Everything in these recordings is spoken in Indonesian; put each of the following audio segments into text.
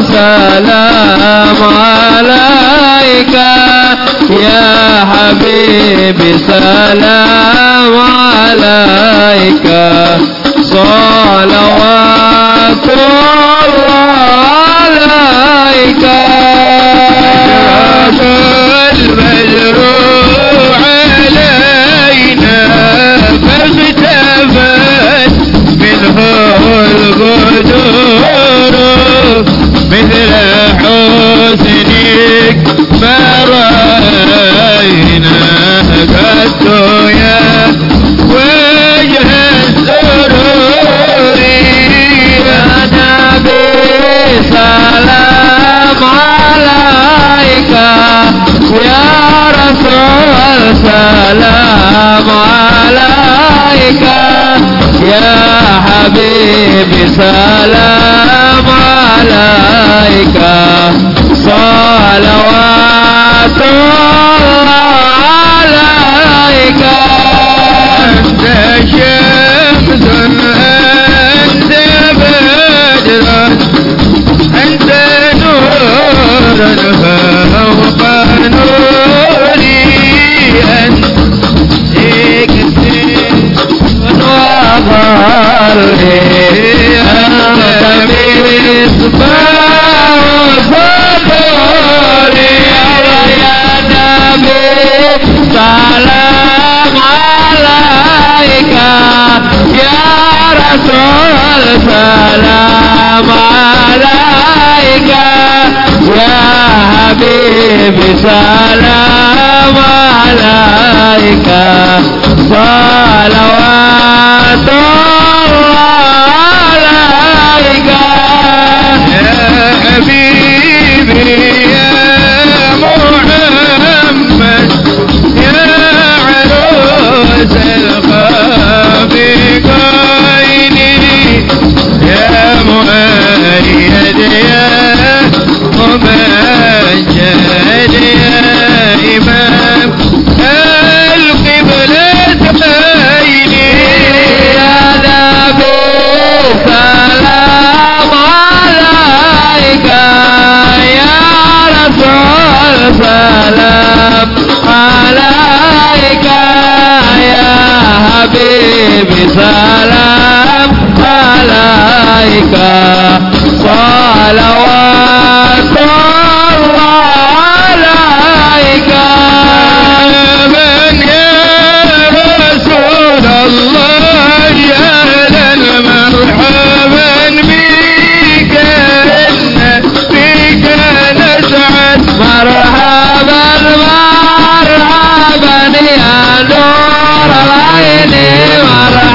سلام عليك يا حبيبي سلام عليك. صلوات الله عليك. المجروح مثل حسنك ما رأينا قد يا وجه السرور. يا نبي سلام عليك يا رسول سلام عليك يا حبيبي سلام عليك. صلوات الله عليك. أنت شمس أنت بدر أنت نور فوق نوري أنت وظهري أنت مصباح صدوري يا نبي سلام عليك يا رسول سلام عليك يا حبيبي سلام عليك صلوات الله God. سلام عليك يا حبيبي سلام عليك. صلوات adora la ene mara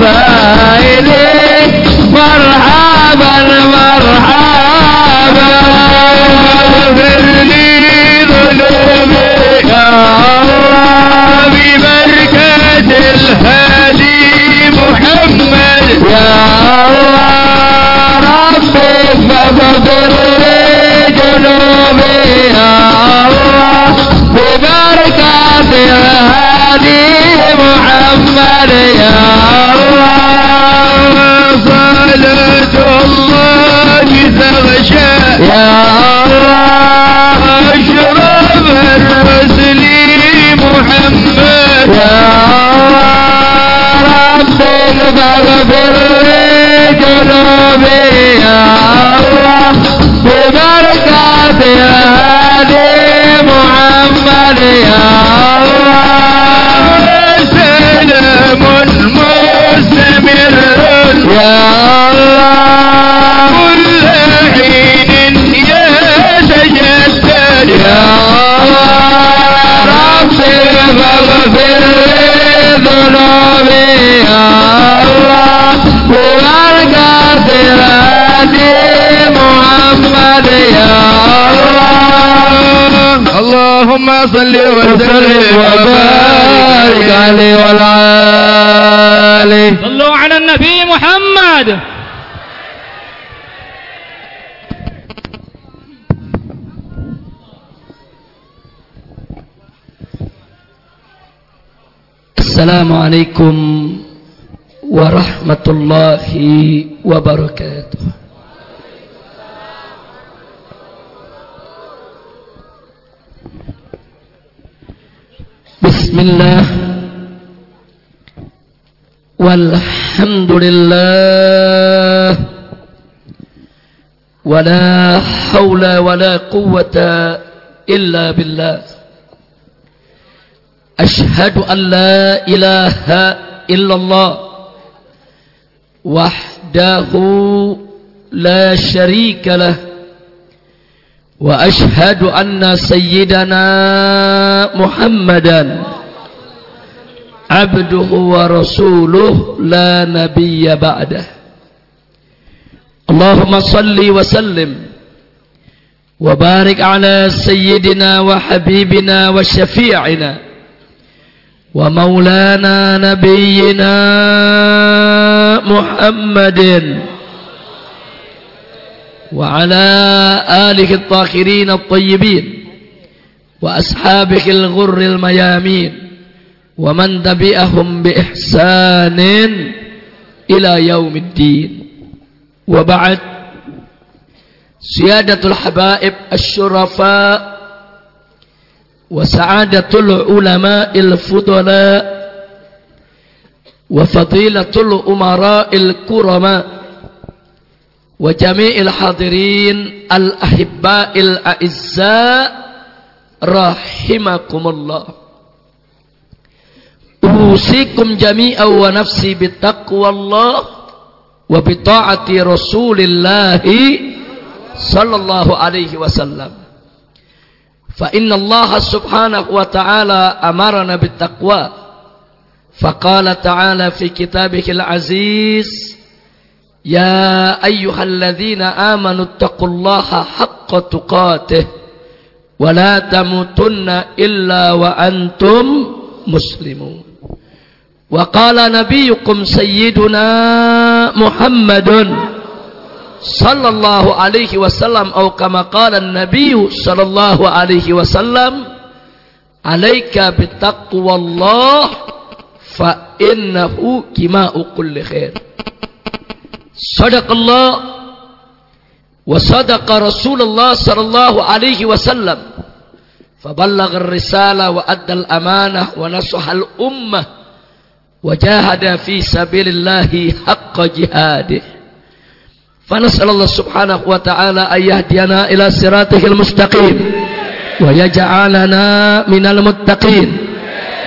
سائلك مرحبا مرحبا. برني ظلمي يا الله ببركة الهادي محمد. يا الله ربي فاغفر لي جنوبي يا الله ببركة الهادي علي محمد يا الله صلاة الله تغشى يا الله اشرب الرسل محمد يا الله رب فاغفر لي ذنوبي يا الله ببركة هادي محمد يا الله سلام مستمر يا الله. كل حين يتجدد يا ربي فاغفر لي ذنوبي يا الله. ببركة هادي محمد يا الله. اللهم صل وسلم وسلم وبارك عليه وعلى آله. صلوا على النبي محمد. السلام عليكم ورحمة الله وبركاته. بسم الله. والحمد لله. ولا حول ولا قوة إلا بالله. أشهد أن لا إله إلا الله. وحده لا شريك له. وأشهد أن سيدنا محمدا عبده ورسوله لا نبي بعده. اللهم صل وسلم وبارك على سيدنا وحبيبنا وشفيعنا ومولانا نبينا محمد وعلى آله الطاهرين الطيبين وأصحابه الغر الميامين ومن تبعهم بإحسان إلى يوم الدين. وبعد سيادة الحبائب الشرفاء وسعادة العلماء الفضلاء وفضيلة الأمراء الكرماء وجميع الحاضرين الأحباء الأعزاء رحمكم الله. أوصيكم جميعا ونفسي بتقوى الله وبطاعة رسول الله صلى الله عليه وسلم. فإن الله سبحانه وتعالى أمرنا بالتقوى. فقال تعالى في كتابه العزيز يا أيها الذين آمنوا اتقوا الله حق تقاته ولا تموتن إلا وأنتم مسلمون. وقال نبيكم سيدنا محمد صلى الله عليه وسلم أو كما قال النبي صلى الله عليه وسلم عليك بتقوى الله فإنه كماء كل خير. صدق الله وصدق رسول الله صلى الله عليه وسلم. فبلغ الرسالة وأدى الأمانة ونصح الأمة وجاهد في سبيل الله حق جهاده. فنسأل الله سبحانه وتعالى أن يهدينا إلى صراطه المستقيم ويجعلنا من المتقين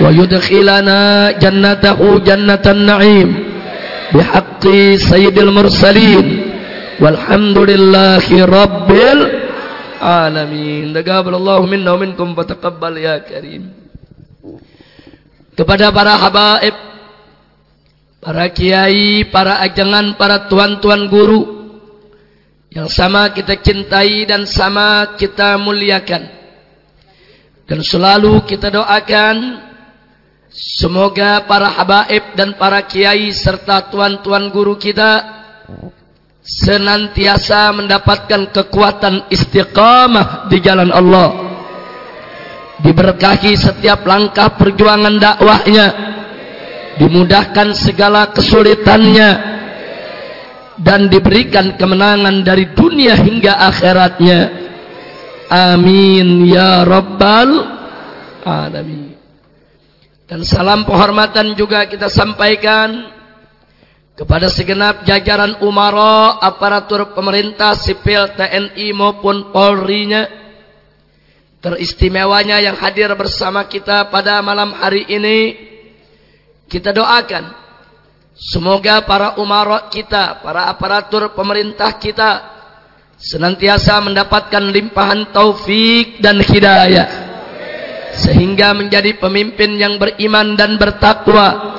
ويدخلنا جنته جنة النعيم. بحق سيد المرسلين والحمد لله رب العالمين تقبل الله منا ومنكم فتقبل يا كريم kepada para habaib para kiai, para ajangan, para tuan-tuan guru yang sama kita cintai dan sama kita muliakan. Dan selalu kita doakan semoga para habaib dan para kiai serta tuan-tuan guru kita senantiasa mendapatkan kekuatan istiqamah di jalan Allah. Diberkahi setiap langkah perjuangan dakwahnya. Dimudahkan segala kesulitannya dan diberikan kemenangan dari dunia hingga akhiratnya. Amin ya rabbal alamin. Dan salam penghormatan juga kita sampaikan kepada segenap jajaran umara, aparatur pemerintah, sipil, TNI maupun Polri-nya, teristimewanya yang hadir bersama kita pada malam hari ini, kita doakan, semoga para umara kita, para aparatur pemerintah kita, senantiasa mendapatkan limpahan taufik dan hidayah, sehingga menjadi pemimpin yang beriman dan bertakwa,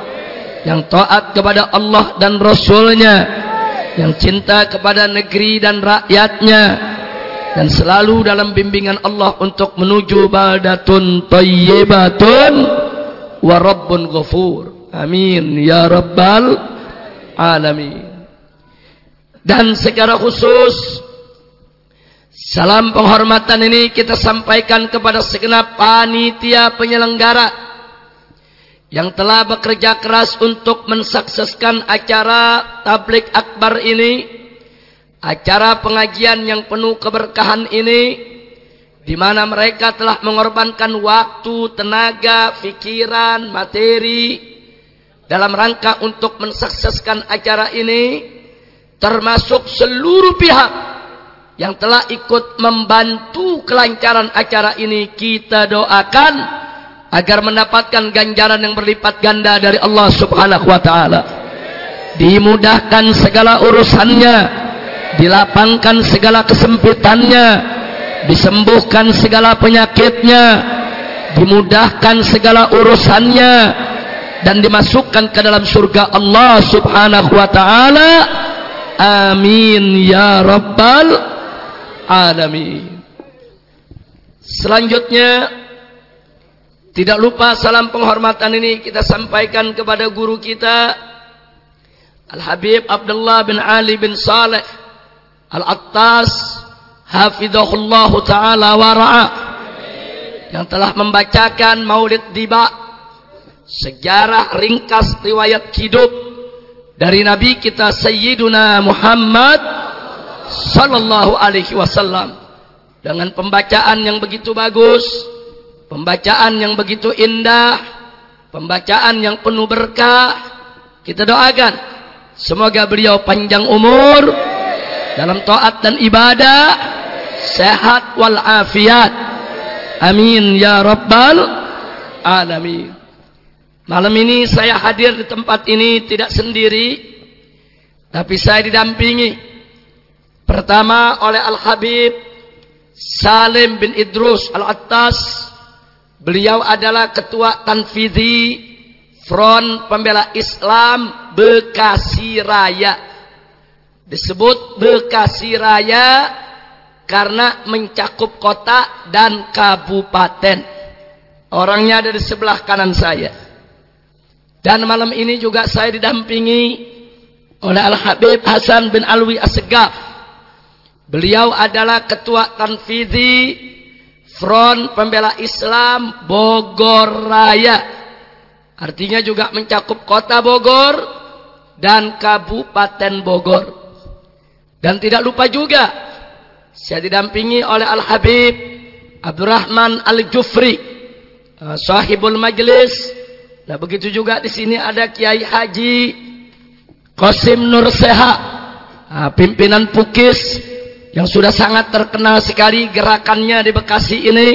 yang taat kepada Allah dan Rasulnya yang cinta kepada negeri dan rakyatnya dan selalu dalam bimbingan Allah untuk menuju baldatun tayyibatun wa rabbun ghafur. Amin ya rabbal alamin. Dan secara khusus salam penghormatan ini kita sampaikan kepada segenap panitia penyelenggara yang telah bekerja keras untuk mensukseskan acara tablik akbar ini, acara pengajian yang penuh keberkahan ini, di mana mereka telah mengorbankan waktu, tenaga, pikiran, materi dalam rangka untuk mensukseskan acara ini, termasuk seluruh pihak yang telah ikut membantu kelancaran acara ini kita doakan agar mendapatkan ganjaran yang berlipat ganda dari Allah Subhanahu wa taala. Dimudahkan segala urusannya, dilapangkan segala kesempitannya, disembuhkan segala penyakitnya, dimudahkan segala urusannya dan dimasukkan ke dalam surga Allah Subhanahu wa taala. Amin ya rabbal alamin. Selanjutnya tidak lupa salam penghormatan ini kita sampaikan kepada guru kita Al-Habib Abdullah bin Ali bin Saleh Al-Attas Hafidhahullah Ta'ala Wara'a yang telah membacakan maulid diba sejarah ringkas riwayat hidup dari Nabi kita Sayyiduna Muhammad Sallallahu Alaihi Wasallam dengan pembacaan yang begitu bagus Pembacaan yang begitu indah, pembacaan yang penuh berkah. Kita doakan semoga beliau panjang umur dalam taat dan ibadah, sehat wal afiat. Amin ya rabbal alamin. Malam ini saya hadir di tempat ini tidak sendiri, tapi saya didampingi pertama oleh Al Habib Salim bin Idrus Al Attas Beliau adalah ketua Tanfidhi Front Pembela Islam Bekasi Raya. Disebut Bekasi Raya karena mencakup kota dan kabupaten. Orangnya ada di sebelah kanan saya. Dan malam ini juga saya didampingi oleh Al-Habib Hasan bin Alwi Asgaf. Beliau adalah ketua Tanfidhi Front Pembela Islam Bogor Raya. Artinya juga mencakup kota Bogor dan Kabupaten Bogor. Dan tidak lupa juga saya didampingi oleh Al-Habib Abdurrahman Al-Jufri, uh, sahibul majlis. Nah, begitu juga di sini ada Kiai Haji Qasim Nur Seha, uh, pimpinan Pukis yang sudah sangat terkenal sekali gerakannya di Bekasi ini.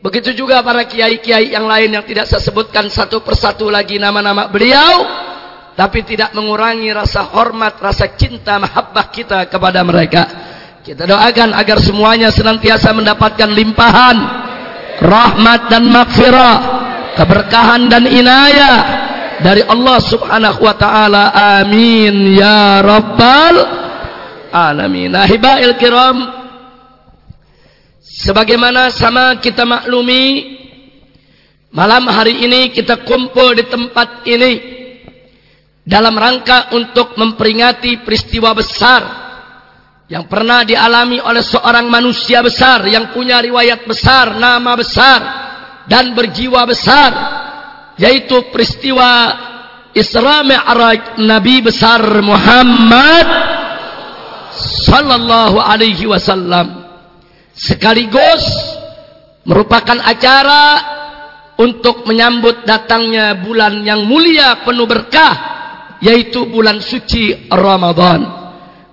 Begitu juga para kiai-kiai yang lain yang tidak saya sebutkan satu persatu lagi nama-nama beliau. Tapi tidak mengurangi rasa hormat, rasa cinta, mahabbah kita kepada mereka. Kita doakan agar semuanya senantiasa mendapatkan limpahan. Rahmat dan maghfirah. Keberkahan dan inayah. Dari Allah subhanahu wa ta'ala. Amin. Ya Rabbal alamin. Ahibail kiram sebagaimana sama kita maklumi malam hari ini kita kumpul di tempat ini dalam rangka untuk memperingati peristiwa besar yang pernah dialami oleh seorang manusia besar yang punya riwayat besar, nama besar dan berjiwa besar yaitu peristiwa Isra Mi'raj Nabi besar Muhammad sallallahu alaihi wasallam sekaligus merupakan acara untuk menyambut datangnya bulan yang mulia penuh berkah yaitu bulan suci Ramadan.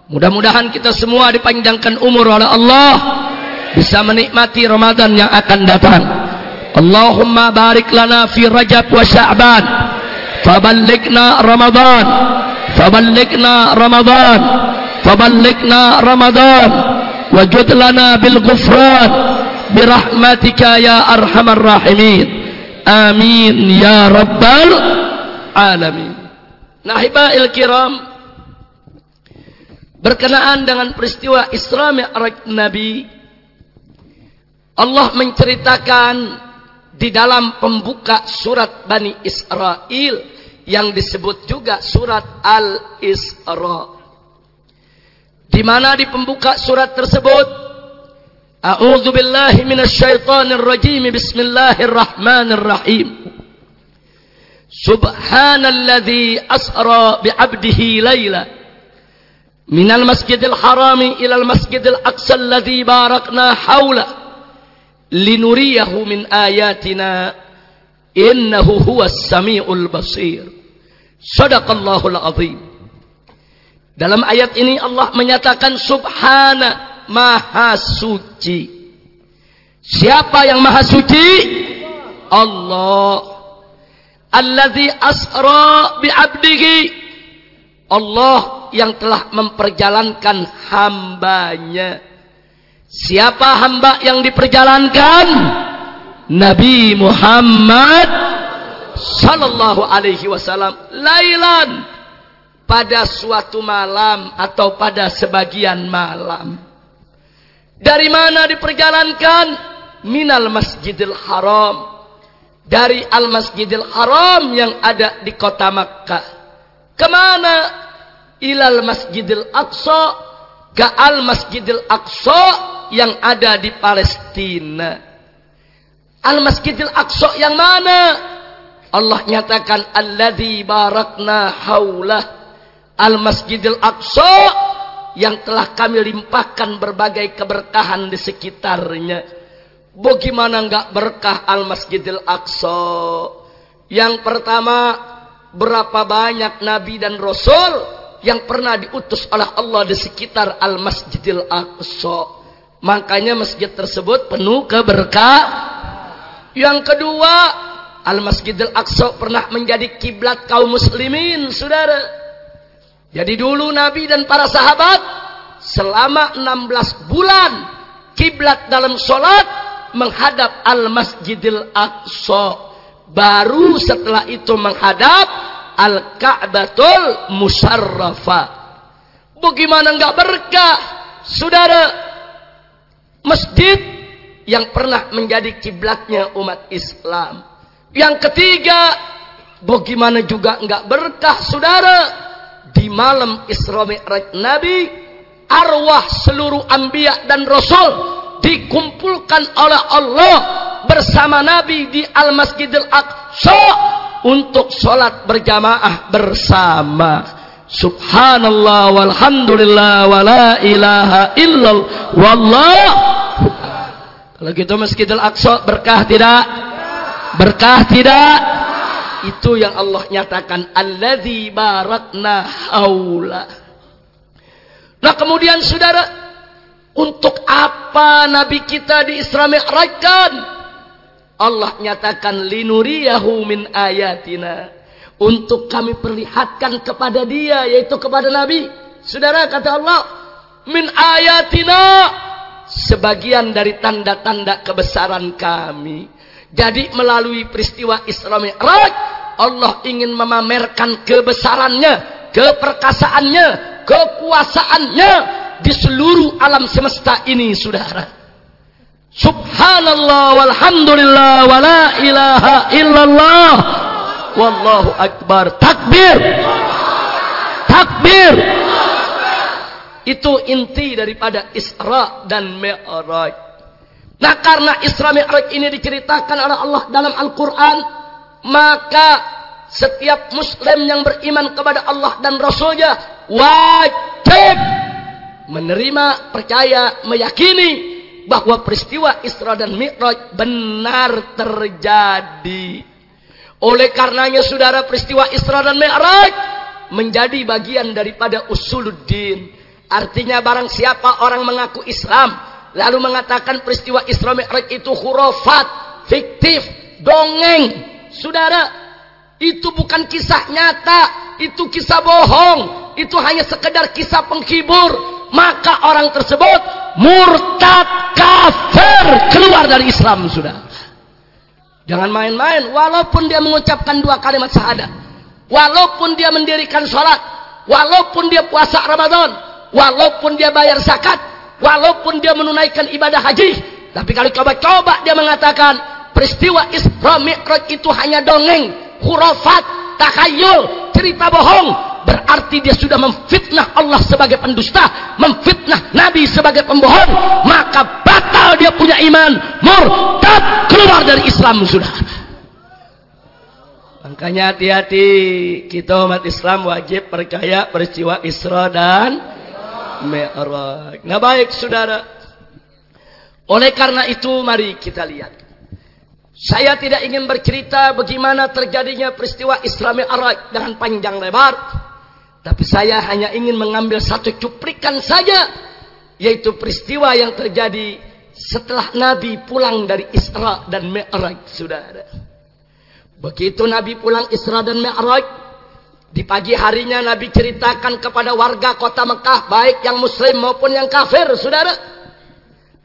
Mudah-mudahan kita semua dipanjangkan umur oleh Allah bisa menikmati Ramadan yang akan datang. Allahumma barik lana fi Rajab wa Sya'ban. Faballighna Ramadan. Faballighna Ramadan. Faballighna Ramadan. Wajud lana bil ghufran birahmatika ya arhamar rahimin. Amin ya rabbal alamin. Nahibail kiram berkenaan dengan peristiwa Isra Mi'raj Nabi Allah menceritakan di dalam pembuka surat Bani Israel yang disebut juga surat Al-Isra di mana di pembuka surat tersebut? A'udzu billahi minasyaitonir rajim. Bismillahirrahmanirrahim. Subhanalladzi asra bi'abdihi laila. Minal masjidil harami ilal masjidil aqsa alladzi barakna haula linuriyahu min ayatina. Innahu huwas samiul basir. Sadaqallahul azim dalam ayat ini Allah menyatakan subhana maha suci siapa yang maha suci Allah Alladhi asra bi'abdihi. Allah yang telah memperjalankan hambanya. Siapa hamba yang diperjalankan? Nabi Muhammad sallallahu alaihi wasallam lailan pada suatu malam atau pada sebagian malam. Dari mana diperjalankan? Minal Masjidil Haram dari Al-Masjidil Haram yang ada di kota Makkah. Ke mana? Ilal Masjidil Aqsa ke Al-Masjidil Aqsa yang ada di Palestina. Al-Masjidil Aqsa yang mana? Allah nyatakan alladzi barakna haulah Al-Masjidil Aqsa yang telah kami limpahkan berbagai keberkahan di sekitarnya. Bagaimana enggak berkah Al-Masjidil Aqsa? Yang pertama, berapa banyak nabi dan rasul yang pernah diutus oleh Allah di sekitar Al-Masjidil Aqsa. Makanya masjid tersebut penuh keberkah. Yang kedua, Al-Masjidil Aqsa pernah menjadi kiblat kaum muslimin, Saudara. Jadi dulu Nabi dan para sahabat selama 16 bulan kiblat dalam solat menghadap Al-Masjidil Aqsa. Baru setelah itu menghadap Al-Ka'batul Musarrafa. Bagaimana enggak berkah? Saudara, masjid yang pernah menjadi kiblatnya umat Islam. Yang ketiga, bagaimana juga enggak berkah, saudara? Di malam Isra Mi'raj Nabi, arwah seluruh anbiya dan rasul dikumpulkan oleh Allah bersama Nabi di Al-Masjidil Aqsa untuk sholat berjamaah bersama. Subhanallah walhamdulillah wala ilaha illallah wallah. Kalau gitu Masjidil Aqsa berkah tidak? Berkah tidak? Itu yang Allah nyatakan alladzi barakna haula. Nah kemudian saudara untuk apa Nabi kita di Isra Mi'rajkan? Allah nyatakan linuriyahu min ayatina. Untuk kami perlihatkan kepada dia, yaitu kepada Nabi. Saudara kata Allah, min ayatina. Sebagian dari tanda-tanda kebesaran kami. Jadi melalui peristiwa Isra Mi'raj, Allah ingin memamerkan kebesarannya, keperkasaannya, kekuasaannya, di seluruh alam semesta ini saudara. Subhanallah walhamdulillah wala ilaha illallah. Wallahu akbar. Takbir. Takbir. Itu inti daripada Isra dan Mi'raj. Nah karena Isra Mi'raj ini diceritakan oleh Allah dalam Al-Quran maka setiap muslim yang beriman kepada Allah dan Rasulnya wajib menerima, percaya, meyakini bahwa peristiwa Isra dan Mi'raj benar terjadi. Oleh karenanya saudara peristiwa Isra dan Mi'raj menjadi bagian daripada usuluddin. Artinya barang siapa orang mengaku Islam lalu mengatakan peristiwa Isra Mi'raj itu khurafat, fiktif, dongeng. Saudara, itu bukan kisah nyata, itu kisah bohong, itu hanya sekedar kisah penghibur. Maka orang tersebut murtad kafir keluar dari Islam sudah. Jangan main-main walaupun dia mengucapkan dua kalimat syahadat. Walaupun dia mendirikan sholat. Walaupun dia puasa Ramadan. Walaupun dia bayar zakat. Walaupun dia menunaikan ibadah haji. Tapi kalau coba-coba dia mengatakan peristiwa Isra Mi'raj itu hanya dongeng, khurafat, takhayul, cerita bohong, berarti dia sudah memfitnah Allah sebagai pendusta, memfitnah Nabi sebagai pembohong, maka batal dia punya iman, murtad keluar dari Islam sudah. Makanya hati-hati kita umat Islam wajib percaya peristiwa Isra dan Mi'raj. Nah baik saudara. Oleh karena itu mari kita lihat. Saya tidak ingin bercerita bagaimana terjadinya peristiwa Isra Mi'raj dengan panjang lebar. Tapi saya hanya ingin mengambil satu cuplikan saja. Yaitu peristiwa yang terjadi setelah Nabi pulang dari Isra dan Mi'raj. Saudara. Begitu Nabi pulang Isra dan Mi'raj. Di pagi harinya Nabi ceritakan kepada warga kota Mekah. Baik yang muslim maupun yang kafir. Saudara.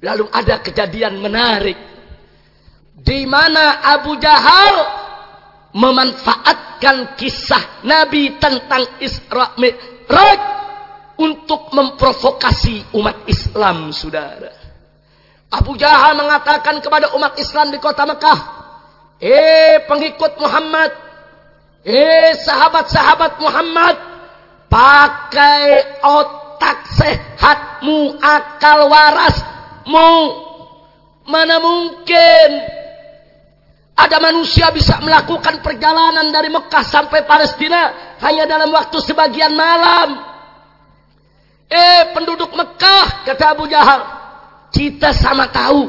Lalu ada kejadian menarik. Di mana Abu Jahal memanfaatkan kisah Nabi tentang Isra Mi'raj untuk memprovokasi umat Islam, saudara. Abu Jahal mengatakan kepada umat Islam di kota Mekah, Eh pengikut Muhammad, eh sahabat-sahabat Muhammad, pakai otak sehatmu, akal warasmu. Mana mungkin ada manusia bisa melakukan perjalanan dari Mekah sampai Palestina hanya dalam waktu sebagian malam. Eh penduduk Mekah, kata Abu Jahal, kita sama tahu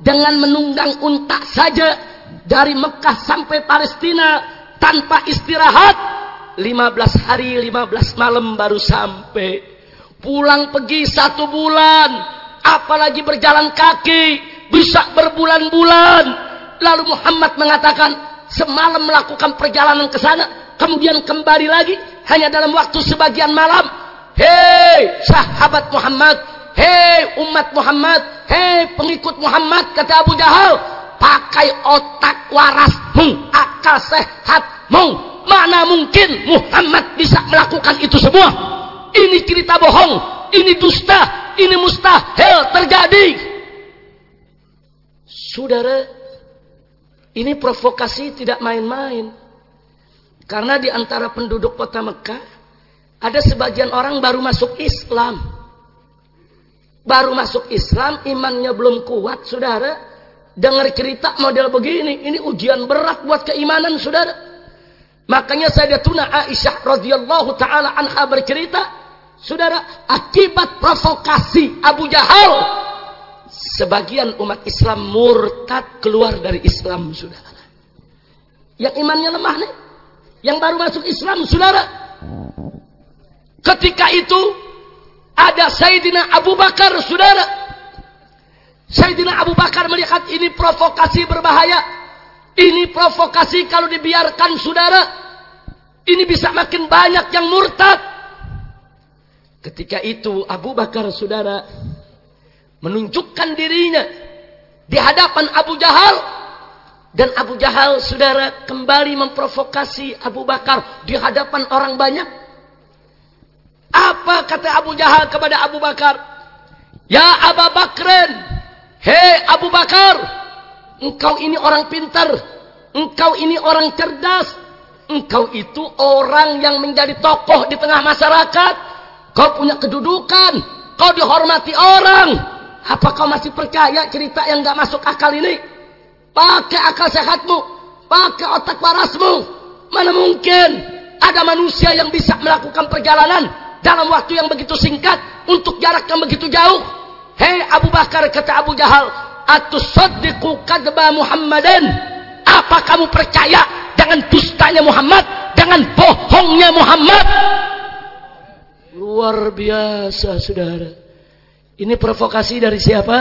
dengan menunggang unta saja dari Mekah sampai Palestina tanpa istirahat 15 hari 15 malam baru sampai pulang pergi satu bulan apalagi berjalan kaki bisa berbulan-bulan Lalu Muhammad mengatakan semalam melakukan perjalanan ke sana, kemudian kembali lagi hanya dalam waktu sebagian malam. Hei sahabat Muhammad, hei umat Muhammad, hei pengikut Muhammad kata Abu Jahal, pakai otak warasmu, akal sehatmu. Mana mungkin Muhammad bisa melakukan itu semua? Ini cerita bohong, ini dusta, ini mustahil terjadi. Saudara, ini provokasi tidak main-main. Karena di antara penduduk kota Mekah, ada sebagian orang baru masuk Islam. Baru masuk Islam, imannya belum kuat, saudara. Dengar cerita model begini, ini ujian berat buat keimanan, saudara. Makanya saya tuna Aisyah radhiyallahu taala anha bercerita, saudara, akibat provokasi Abu Jahal sebagian umat Islam murtad keluar dari Islam, saudara. Yang imannya lemah nih, yang baru masuk Islam, saudara. Ketika itu ada Sayyidina Abu Bakar, saudara. Sayyidina Abu Bakar melihat ini provokasi berbahaya. Ini provokasi kalau dibiarkan, saudara. Ini bisa makin banyak yang murtad. Ketika itu Abu Bakar, saudara, menunjukkan dirinya di hadapan Abu Jahal. Dan Abu Jahal saudara kembali memprovokasi Abu Bakar di hadapan orang banyak. Apa kata Abu Jahal kepada Abu Bakar? Ya Abu Bakren hei Abu Bakar engkau ini orang pintar engkau ini orang cerdas engkau itu orang yang menjadi tokoh di tengah masyarakat. Kau punya kedudukan kau dihormati orang apa kau masih percaya cerita yang gak masuk akal ini? Pakai akal sehatmu. Pakai otak warasmu. Mana mungkin ada manusia yang bisa melakukan perjalanan dalam waktu yang begitu singkat untuk jarak yang begitu jauh. Hei Abu Bakar kata Abu Jahal, Atusaddiqu kadba Muhammadan? Apa kamu percaya dengan dustanya Muhammad dengan bohongnya Muhammad. Luar biasa, saudara. Ini provokasi dari siapa?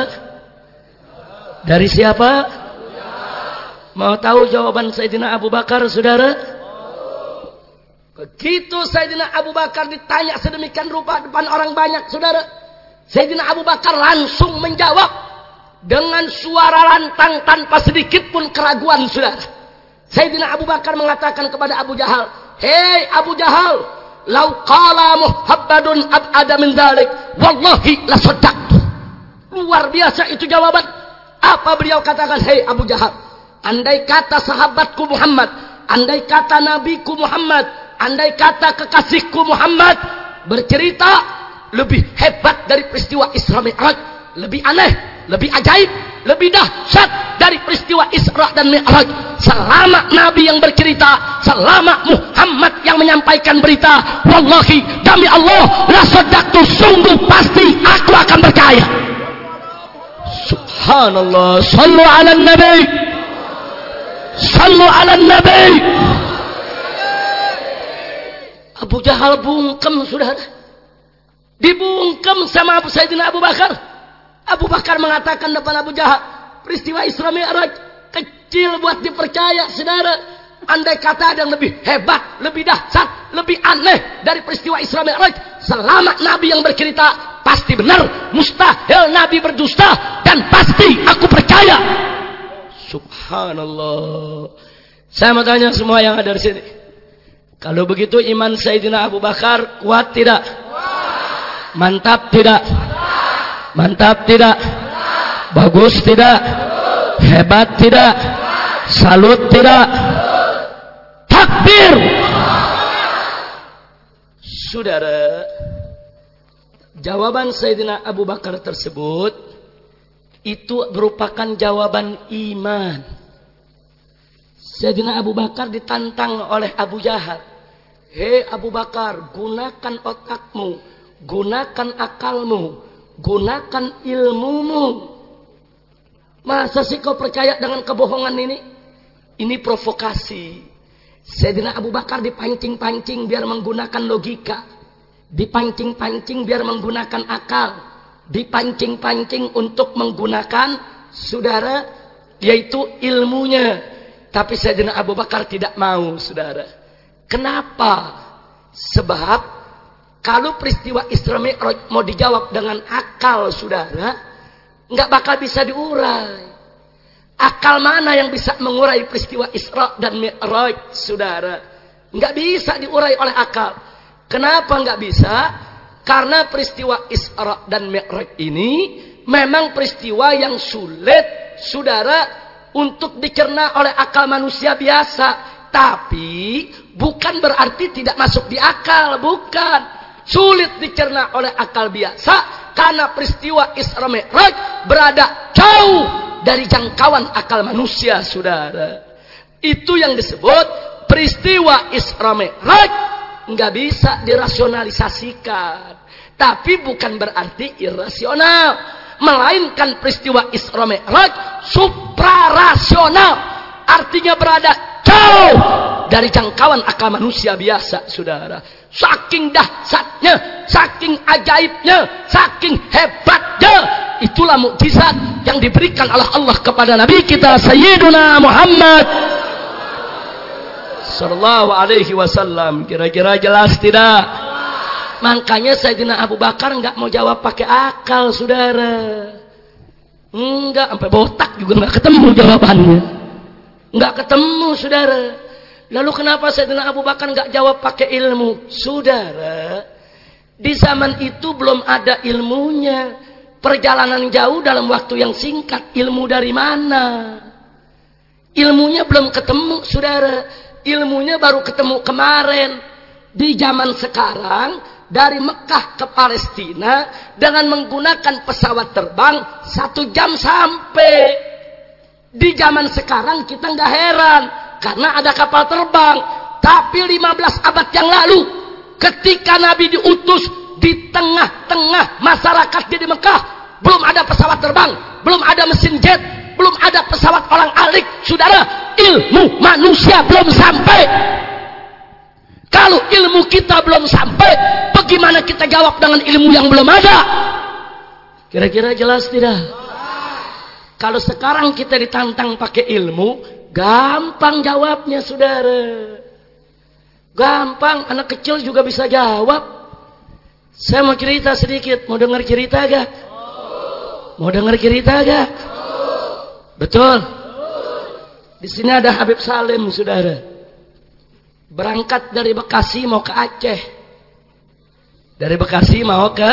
Dari siapa? Mau tahu jawaban Sayyidina Abu Bakar, saudara? Begitu Sayyidina Abu Bakar ditanya sedemikian rupa depan orang banyak, saudara. Sayyidina Abu Bakar langsung menjawab dengan suara lantang tanpa sedikit pun keraguan, saudara. Sayyidina Abu Bakar mengatakan kepada Abu Jahal, Hei Abu Jahal, lau qala muhabbadun ab'ada min dhalik, wallahi la saddaqtu. Luar biasa itu jawaban. Apa beliau katakan, Hei Abu Jahal, andai kata sahabatku Muhammad, andai kata nabiku Muhammad, andai kata kekasihku Muhammad bercerita lebih hebat dari peristiwa Isra Mi'raj, lebih aneh, lebih ajaib, lebih dahsyat dari peristiwa Isra dan Mi'raj. Selama Nabi yang bercerita, selama Muhammad yang menyampaikan berita, wallahi demi Allah, la sadaqtu sungguh pasti aku akan percaya. Subhanallah, sallu ala nabi. Sallu ala nabi. Abu Jahal bungkem saudara. Dibungkem sama Abu Sayyidina Abu Bakar. Abu Bakar mengatakan depan Abu Jahal. Peristiwa Isra Mi'raj. Kecil buat dipercaya saudara. Andai kata ada yang lebih hebat, lebih dahsyat, lebih aneh dari peristiwa Isra Mi'raj. Selama Nabi yang bercerita. Pasti benar. Mustahil Nabi berdusta. Dan pasti aku percaya. Subhanallah. Saya mau tanya semua yang ada di sini. Kalau begitu iman Sayyidina Abu Bakar kuat tidak? Mantap tidak? Mantap tidak? Bagus tidak? Hebat tidak? Salut tidak? Takbir! Saudara, jawaban Sayyidina Abu Bakar tersebut itu merupakan jawaban iman. Sayyidina Abu Bakar ditantang oleh Abu Jahal. Hei Abu Bakar, gunakan otakmu, gunakan akalmu, gunakan ilmumu. Masa sih kau percaya dengan kebohongan ini? Ini provokasi. Sayyidina Abu Bakar dipancing-pancing biar menggunakan logika. Dipancing-pancing biar menggunakan akal. Dipancing-pancing untuk menggunakan saudara yaitu ilmunya tapi Sayyidina Abu Bakar tidak mau, saudara. Kenapa? Sebab kalau peristiwa Isra Mi'raj mau dijawab dengan akal, saudara, nggak bakal bisa diurai. Akal mana yang bisa mengurai peristiwa Isra dan Mi'raj, saudara? Nggak bisa diurai oleh akal. Kenapa nggak bisa? Karena peristiwa Isra dan Mi'raj ini memang peristiwa yang sulit, saudara, untuk dicerna oleh akal manusia biasa. Tapi bukan berarti tidak masuk di akal, bukan. Sulit dicerna oleh akal biasa karena peristiwa Isra Mi'raj berada jauh dari jangkauan akal manusia, Saudara. Itu yang disebut peristiwa Isra Mi'raj nggak bisa dirasionalisasikan. Tapi bukan berarti irasional melainkan peristiwa Isra Mi'raj suprarasional artinya berada jauh dari jangkauan akal manusia biasa saudara saking dahsyatnya saking ajaibnya saking hebatnya itulah mukjizat yang diberikan oleh Allah kepada Nabi kita Sayyiduna Muhammad Sallallahu alaihi wasallam kira-kira jelas tidak Makanya Sayyidina Abu Bakar nggak mau jawab pakai akal, saudara. Enggak, sampai botak juga nggak ketemu jawabannya. Nggak ketemu, saudara. Lalu kenapa Sayyidina Abu Bakar nggak jawab pakai ilmu? Saudara, di zaman itu belum ada ilmunya. Perjalanan jauh dalam waktu yang singkat, ilmu dari mana? Ilmunya belum ketemu, saudara. Ilmunya baru ketemu kemarin. Di zaman sekarang, dari Mekah ke Palestina dengan menggunakan pesawat terbang satu jam sampai. Di zaman sekarang kita nggak heran karena ada kapal terbang. Tapi 15 abad yang lalu ketika Nabi diutus di tengah-tengah masyarakat di Mekah belum ada pesawat terbang, belum ada mesin jet, belum ada pesawat orang alik, saudara, ilmu manusia belum sampai. Kalau ilmu kita belum sampai, bagaimana kita jawab dengan ilmu yang belum ada? Kira-kira jelas tidak? Kalau sekarang kita ditantang pakai ilmu, gampang jawabnya saudara. Gampang, anak kecil juga bisa jawab. Saya mau cerita sedikit, mau dengar cerita gak? Mau dengar cerita gak? Betul. Di sini ada Habib Salim, saudara. Berangkat dari Bekasi mau ke Aceh. Dari Bekasi mau ke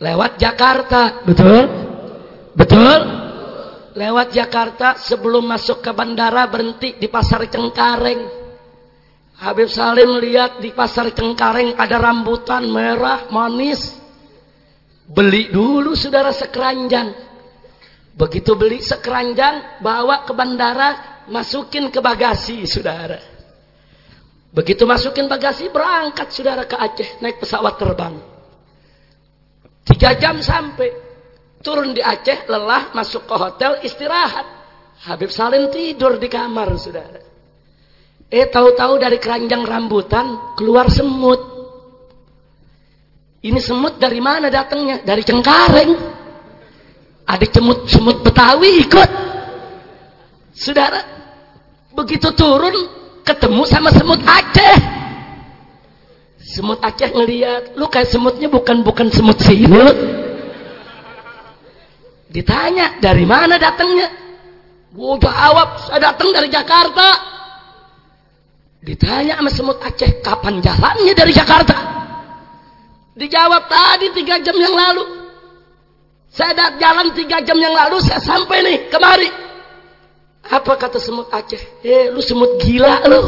lewat Jakarta, betul? Betul? Lewat Jakarta sebelum masuk ke bandara berhenti di Pasar Cengkareng. Habib Salim lihat di pasar Cengkareng ada rambutan merah manis. Beli dulu saudara sekeranjang. Begitu beli sekeranjang, bawa ke bandara, masukin ke bagasi saudara. Begitu masukin bagasi, berangkat saudara ke Aceh, naik pesawat terbang. Tiga jam sampai. Turun di Aceh, lelah, masuk ke hotel, istirahat. Habib Salim tidur di kamar saudara. Eh tahu-tahu dari keranjang rambutan keluar semut. Ini semut dari mana datangnya? Dari Cengkareng. Ada semut semut Betawi ikut. Saudara, begitu turun ketemu sama semut Aceh. Semut Aceh ngeliat, lu kayak semutnya bukan bukan semut sini. Ditanya dari mana datangnya? Gua jawab, saya datang dari Jakarta. Ditanya sama semut Aceh, kapan jalannya dari Jakarta? Dijawab tadi tiga jam yang lalu. Saya dat jalan tiga jam yang lalu, saya sampai nih, kemari. Apa kata semut Aceh? Eh, lu semut gila lu.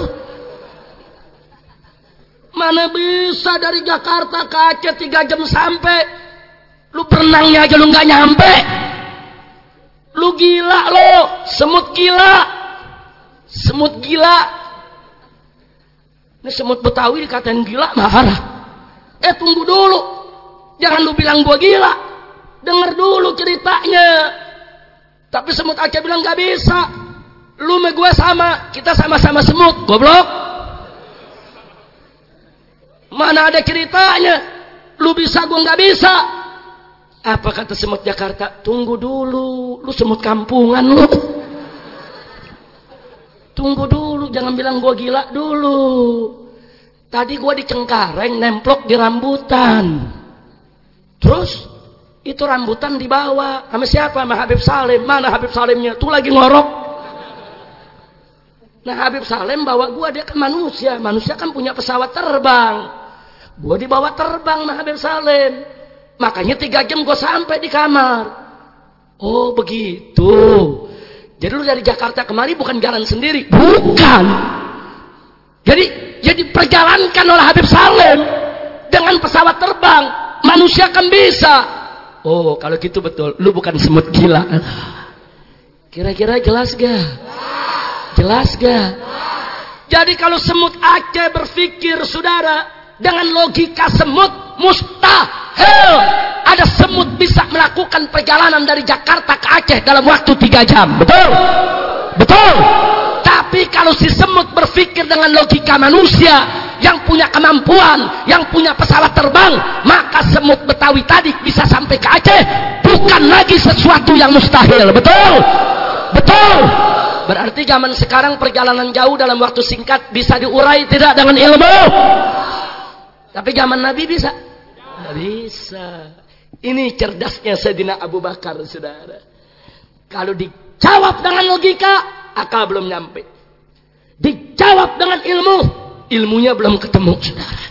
Mana bisa dari Jakarta ke Aceh tiga jam sampai? Lu berenangnya aja lu nggak nyampe. Lu gila lo, semut gila. Semut gila, ini semut Betawi dikatain gila marah. Eh tunggu dulu. Jangan lu bilang gua gila. Dengar dulu ceritanya. Tapi semut Aceh bilang gak bisa. Lu sama gue sama. Kita sama-sama semut. Goblok. Mana ada ceritanya. Lu bisa gua gak bisa. Apa kata semut Jakarta? Tunggu dulu. Lu semut kampungan lu. Tunggu dulu, jangan bilang gue gila dulu. Tadi gue di Cengkareng nemplok di rambutan. Terus itu rambutan dibawa sama siapa? Sama Habib Salim. Mana Habib Salimnya? Tuh lagi ngorok. Nah Habib Salim bawa gue dia kan manusia. Manusia kan punya pesawat terbang. Gue dibawa terbang sama Habib Salim. Makanya tiga jam gue sampai di kamar. Oh begitu. Jadi lu dari Jakarta kemari bukan jalan sendiri. Bukan. Jadi jadi perjalankan oleh Habib Salim dengan pesawat terbang. Manusia kan bisa. Oh, kalau gitu betul. Lu bukan semut gila. Kira-kira jelas gak? Jelas gak? Jadi kalau semut Aceh berpikir saudara dengan logika semut mustahil ada semut bisa melakukan perjalanan dari Jakarta ke Aceh dalam waktu tiga jam. Betul? Betul? Tapi kalau si semut berpikir dengan logika manusia yang punya kemampuan, yang punya pesawat terbang, maka semut Betawi tadi bisa sampai ke Aceh. Bukan lagi sesuatu yang mustahil. Betul? Betul? Berarti zaman sekarang perjalanan jauh dalam waktu singkat bisa diurai tidak dengan ilmu? Tapi zaman Nabi bisa? Tidak bisa. Ini cerdasnya Sayyidina Abu Bakar, saudara. Kalau dijawab dengan logika, akal belum nyampe. Dijawab dengan ilmu, ilmunya belum ketemu, saudara.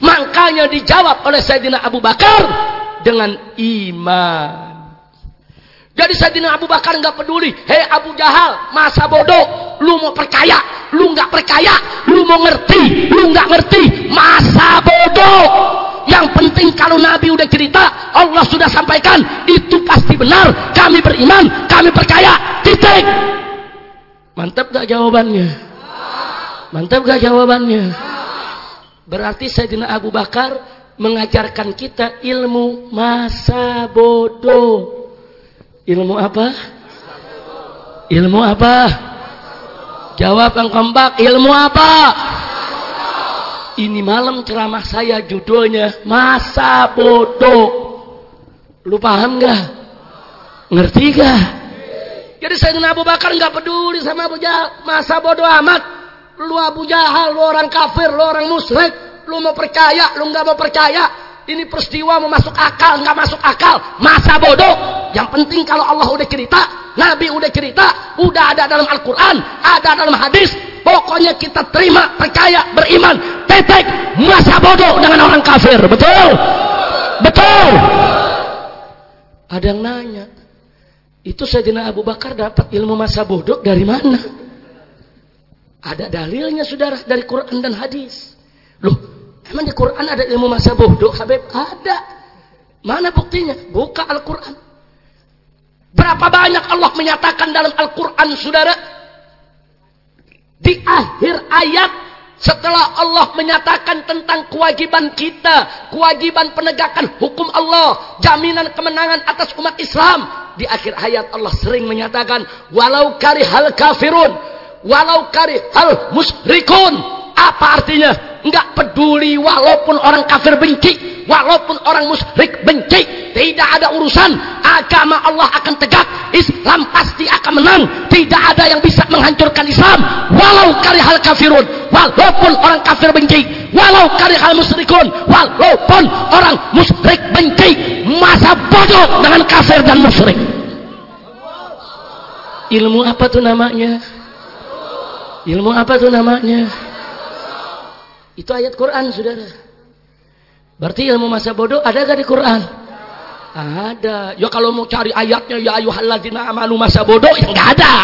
Makanya dijawab oleh Sayyidina Abu Bakar dengan iman. Jadi Sayyidina Abu Bakar nggak peduli. Hei Abu Jahal, masa bodoh. Lu mau percaya, lu nggak percaya, lu mau ngerti, lu nggak ngerti. Masa bodoh. Yang penting kalau Nabi udah cerita, Allah sudah sampaikan, itu pasti benar. Kami beriman, kami percaya. Titik. Mantap gak jawabannya? Mantap gak jawabannya? Berarti Sayyidina Abu Bakar mengajarkan kita ilmu masa bodoh. Ilmu apa? Ilmu apa? Jawab yang kompak, ilmu apa? Ini malam ceramah saya judulnya Masa Bodoh. Lu paham gak? Ngerti gak? Jadi Sayyidina Abu Bakar nggak peduli sama Abu Jahal. Masa bodoh amat. Lu Abu Jahal, lu orang kafir, lu orang musyrik. Lu mau percaya, lu nggak mau percaya. Ini peristiwa mau masuk akal, nggak masuk akal. Masa bodoh. Yang penting kalau Allah udah cerita, Nabi udah cerita, udah ada dalam Al-Quran, ada dalam hadis, Pokoknya kita terima, percaya, beriman. Tetek, masa bodoh dengan orang kafir. Betul? Betul? Ada yang nanya. Itu Sayyidina Abu Bakar dapat ilmu masa bodoh dari mana? Ada dalilnya saudara dari Quran dan hadis. Loh, emang di Quran ada ilmu masa bodoh? Habib, ada. Mana buktinya? Buka Al-Quran. Berapa banyak Allah menyatakan dalam Al-Quran saudara? Di akhir ayat setelah Allah menyatakan tentang kewajiban kita, kewajiban penegakan hukum Allah, jaminan kemenangan atas umat Islam, di akhir ayat Allah sering menyatakan walau karihal kafirun, walau karihal musyrikun. Apa artinya? Enggak peduli walaupun orang kafir benci, walaupun orang musyrik benci, tidak ada urusan. Agama Allah akan tegak, Islam pasti akan menang. Tidak ada yang bisa menghancurkan Islam walau karihal kafirun, walaupun orang kafir benci, walau karihal musyrikun, walaupun orang musyrik benci. Masa bodoh dengan kafir dan musyrik. Ilmu apa tuh namanya? Ilmu apa tuh namanya? Itu ayat Quran, saudara. Berarti ilmu masa bodoh ada gak di Quran? Ada. Ya kalau mau cari ayatnya ya ayuhalladzina amanu masa bodoh ya nggak ada.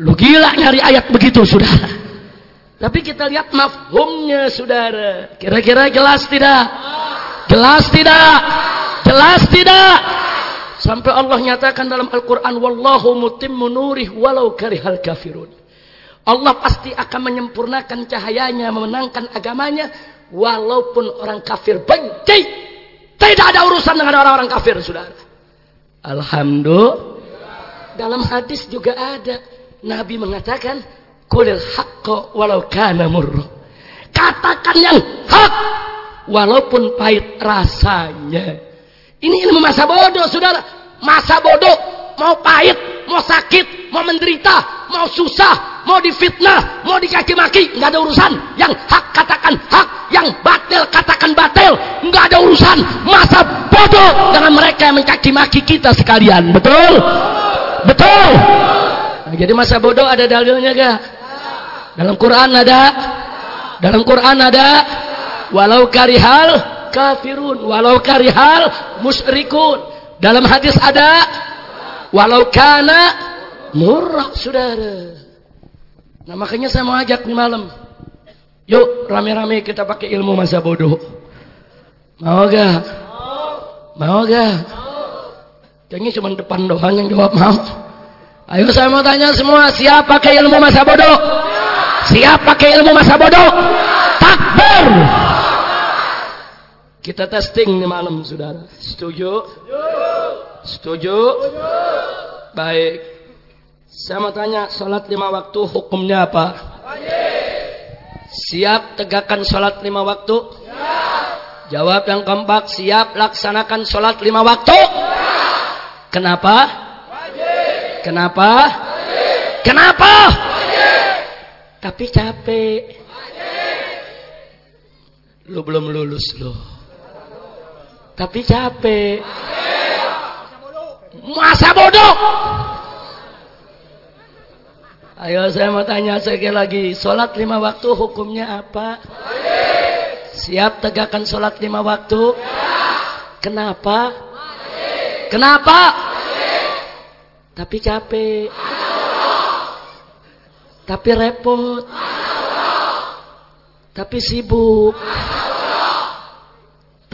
Lu gila nyari ayat begitu, saudara. Tapi kita lihat mafhumnya, saudara. Kira-kira jelas tidak? Jelas tidak? Jelas tidak? Sampai Allah nyatakan dalam Al-Quran, Wallahu mutimmu nurih walau karihal kafirun. Allah pasti akan menyempurnakan cahayanya, memenangkan agamanya, walaupun orang kafir benci. Tidak ada urusan dengan orang-orang kafir, saudara. Alhamdulillah. Dalam hadis juga ada. Nabi mengatakan, Kulil haqqo walau kana murru. Katakan yang hak, walaupun pahit rasanya. Ini ilmu masa bodoh, saudara. Masa bodoh, mau pahit, mau sakit, mau menderita, mau susah, mau difitnah, mau dikaki maki, nggak ada urusan. Yang hak katakan hak, yang batil katakan batil, nggak ada urusan. Masa bodoh dengan mereka yang mencaci maki kita sekalian, betul? Betul. Nah, jadi masa bodoh ada dalilnya gak? Dalam Quran ada, dalam Quran ada, walau karihal kafirun, walau karihal musyrikun. Dalam hadis ada, walau kana murah saudara. Nah makanya saya mau ajak nih malam. Yuk rame-rame kita pakai ilmu masa bodoh. Mau gak? Mau gak? Kayaknya cuma depan doang yang jawab mau. Ayo saya mau tanya semua, siap pakai ilmu masa bodoh? Siap pakai ilmu masa bodoh? Takbir! Kita testing nih malam, saudara. Setuju? Setuju? Baik. Saya mau tanya, sholat lima waktu hukumnya apa? Siap tegakkan sholat lima waktu? Jawab yang keempat, siap laksanakan sholat lima waktu? Kenapa? Kenapa? Kenapa? Tapi capek. Lu belum lulus lu. Tapi capek. Masa bodoh. Ayo saya mau tanya sekali lagi. Sholat lima waktu hukumnya apa? Siap tegakkan sholat lima waktu? Kenapa? Kenapa? Tapi capek. Tapi repot. Tapi sibuk.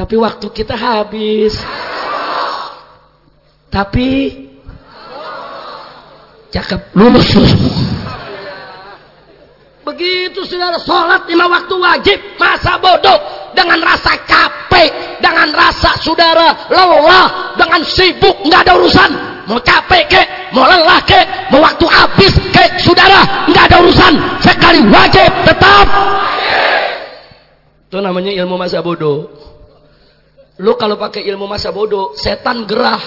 Tapi waktu kita habis. Tapi cakep lulus. Begitu saudara sholat lima waktu wajib masa bodoh dengan rasa capek, dengan rasa saudara lelah, dengan sibuk nggak ada urusan. Mau capek ke, mau lelah ke, mau waktu habis ke, saudara nggak ada urusan. Sekali wajib tetap namanya ilmu masa bodoh. Lu kalau pakai ilmu masa bodoh, setan gerah.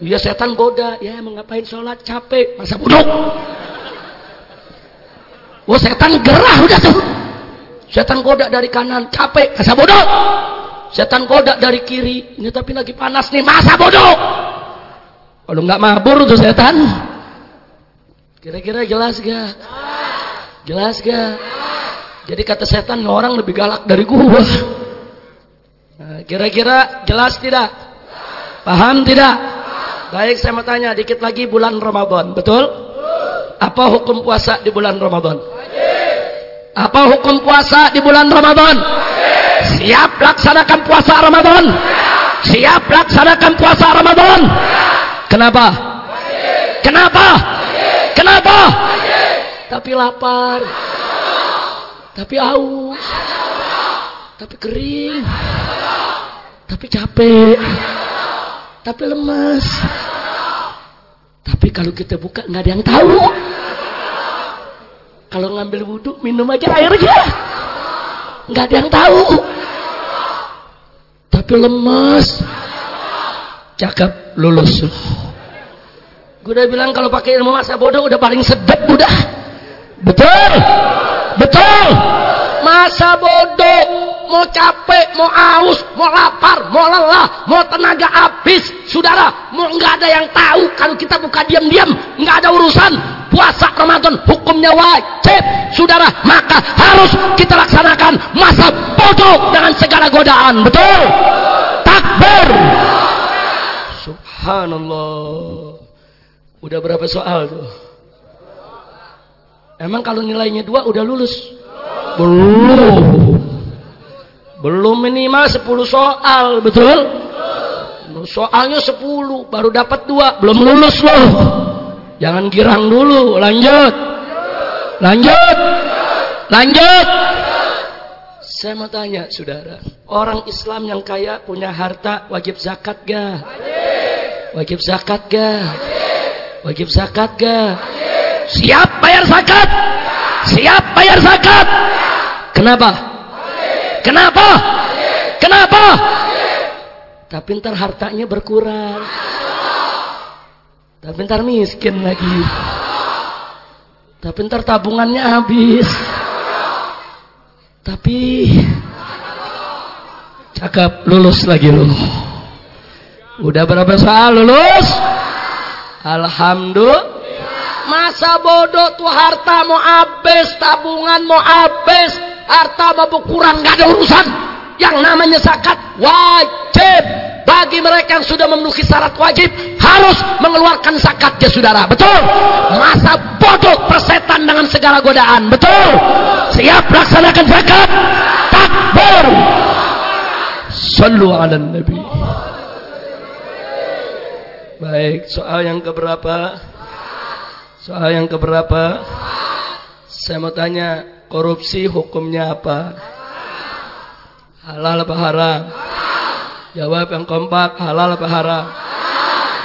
Ya setan goda, ya emang ngapain sholat capek, masa bodoh. Oh setan gerah udah tuh. Setan goda dari kanan, capek, masa bodoh. Setan goda dari kiri, ini tapi lagi panas nih, masa bodoh. Kalau nggak mabur tuh setan. Kira-kira jelas gak? Jelas gak? Jadi kata setan orang lebih galak dari gua. Nah, kira-kira jelas tidak? Paham tidak? Baik saya mau tanya dikit lagi bulan Ramadan, betul? Apa hukum puasa di bulan Ramadan? Apa hukum puasa di bulan Ramadan? Siap laksanakan puasa Ramadan? Siap laksanakan puasa Ramadan? Kenapa? Kenapa? Kenapa? Tapi lapar. Tapi haus. Tapi kering. Tapi capek. Tapi lemas. Tapi kalau kita buka nggak ada yang tahu. Kalau ngambil wudhu minum aja airnya. Nggak ada yang tahu. Tapi lemas. Cakep lulus. Gue udah bilang kalau pakai ilmu masa bodoh udah paling sedap udah. Betul. Betul. Masa bodoh mau capek, mau aus, mau lapar, mau lelah, mau tenaga habis, saudara, mau nggak ada yang tahu kalau kita buka diam-diam, nggak ada urusan. Puasa Ramadan hukumnya wajib, saudara, maka harus kita laksanakan masa bodoh dengan segala godaan, betul? Takbir. Subhanallah. Udah berapa soal tuh? Emang kalau nilainya dua udah lulus? Belum. Belum minimal 10 soal, betul? Soalnya 10, baru dapat dua, belum lulus loh. Jangan girang dulu, lanjut. Lanjut. Lanjut. Saya mau tanya, saudara. Orang Islam yang kaya punya harta wajib zakat gak? Wajib zakat gak? Wajib zakat gak? Siap bayar zakat? Siap bayar zakat? Kenapa? Kenapa? Kenapa? Tapi ntar hartanya berkurang. Tapi ntar miskin lagi. Tapi ntar tabungannya habis. Tapi cakep lulus lagi lu. Udah berapa soal lulus? Alhamdulillah. Masa bodoh tuh harta mau habis, tabungan mau habis, harta mau berkurang nggak ada urusan. Yang namanya zakat wajib bagi mereka yang sudah memenuhi syarat wajib harus mengeluarkan zakatnya saudara. Betul? Masa bodoh persetan dengan segala godaan. Betul? Siap laksanakan zakat? Takbir. Sallu ala nabi. Baik, soal yang keberapa? Soal yang keberapa? Saya mau tanya, korupsi hukumnya apa? Halal apa haram? Jawab yang kompak, halal apa haram?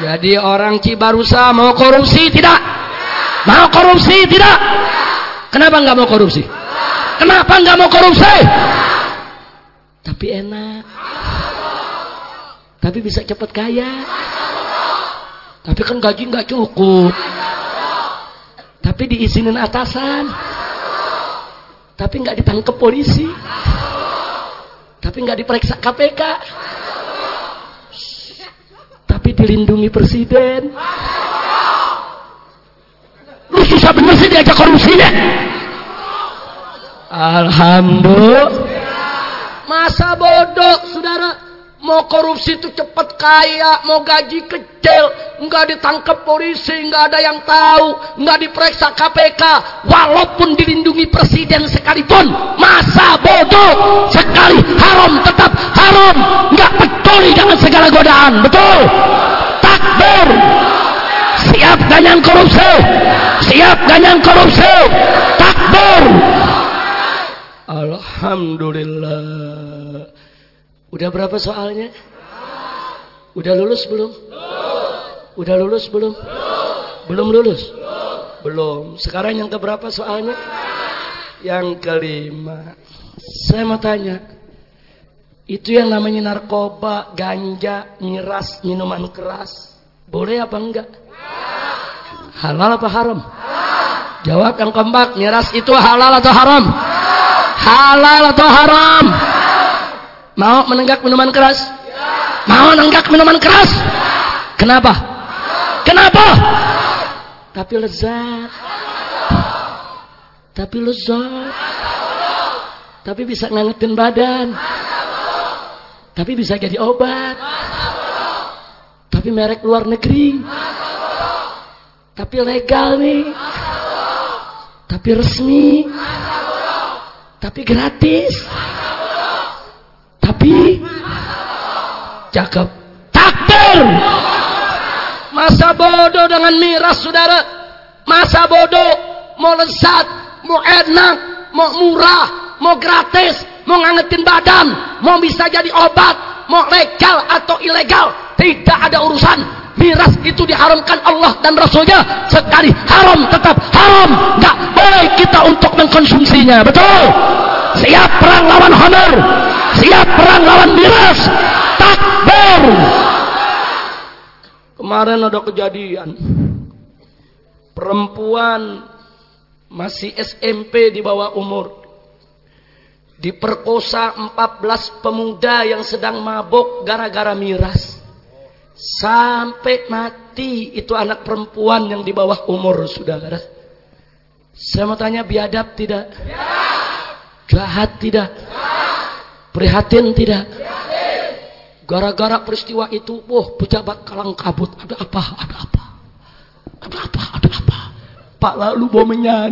Jadi orang Cibarusa mau korupsi tidak? Mau korupsi tidak? Kenapa nggak mau korupsi? Kenapa nggak mau korupsi? Tapi enak. Tapi bisa cepat kaya. Tapi kan gaji nggak cukup. Tapi diizinin atasan. Tapi nggak ditangkap polisi. Tapi nggak diperiksa KPK. Tapi dilindungi presiden. Lu susah bener sih diajak korupsinya. Alhamdulillah. Masa bodoh, saudara. Mau korupsi itu cepat kaya, mau gaji kecil, nggak ditangkap polisi, nggak ada yang tahu, nggak diperiksa KPK, walaupun dilindungi presiden sekalipun, masa bodoh sekali haram tetap haram, nggak peduli dengan segala godaan, betul? Takbir, siap ganyan korupsi, siap ganyan korupsi, takbir. Alhamdulillah. Udah berapa soalnya? Udah lulus belum? Udah lulus belum? Belum lulus? Belum. Sekarang yang keberapa soalnya? Yang kelima, saya mau tanya, itu yang namanya narkoba, ganja, miras, minuman keras, boleh apa enggak? Halal apa haram? Jawab yang keempat, miras itu halal atau haram? Halal atau haram? Mau menenggak minuman keras? Mau menenggak minuman keras? Kenapa? Kenapa? Tapi lezat. Tapi lezat. Tapi bisa ngangetin badan. Tapi bisa jadi obat. Tapi merek luar negeri. Tapi legal nih. Tapi resmi. Tapi gratis. Tapi cakep. Takbir. Masa bodoh dengan miras saudara. Masa bodoh mau lezat, mau enak, mau murah, mau gratis, mau ngangetin badan, mau bisa jadi obat, mau legal atau ilegal, tidak ada urusan. Miras itu diharamkan Allah dan Rasulnya sekali haram tetap haram, nggak boleh kita untuk mengkonsumsinya, betul? Siap perang lawan hammer, siap perang lawan miras, takbir. Kemarin ada kejadian. Perempuan masih SMP di bawah umur. Diperkosa 14 pemuda yang sedang mabuk gara-gara miras. Sampai mati itu anak perempuan yang di bawah umur saudara. Saya mau tanya biadab tidak? Jahat tidak prihatin tidak? Gara-gara peristiwa itu wah pejabat kalang kabut. Ada apa? Ada apa? Ada apa? Ada apa? Pak lalu bomenyan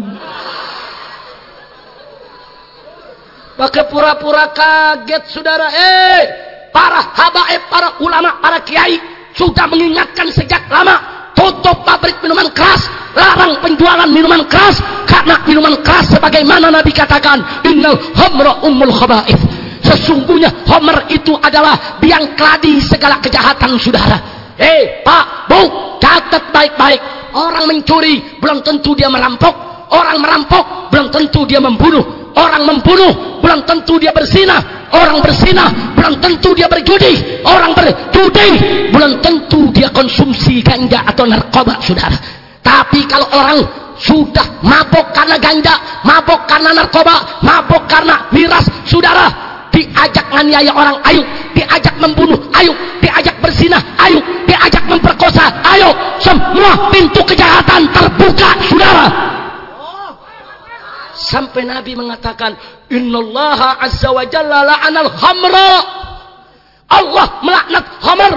pakai pura-pura kaget saudara. Eh para habaib para ulama para kiai sudah mengingatkan sejak lama tutup pabrik minuman keras larang penjualan minuman keras karena minuman keras sebagaimana Nabi katakan innal hamra ummul khaba'ith sesungguhnya homer itu adalah biang keladi segala kejahatan saudara eh pak bu catat baik-baik orang mencuri belum tentu dia merampok orang merampok belum tentu dia membunuh Orang membunuh belum tentu dia bersinah. Orang bersinah belum tentu dia berjudi. Orang berjudi belum tentu dia konsumsi ganja atau narkoba, saudara. Tapi kalau orang sudah mabok karena ganja, mabok karena narkoba, mabok karena miras, saudara, diajak nganiaya orang, ayo, diajak membunuh, ayo, diajak bersinah, ayo, diajak memperkosa, ayo, semua pintu kejahatan terbuka, saudara. Sampai Nabi mengatakan, Innallaha azza wa jalla la'anal khamra. Allah melaknat khamr.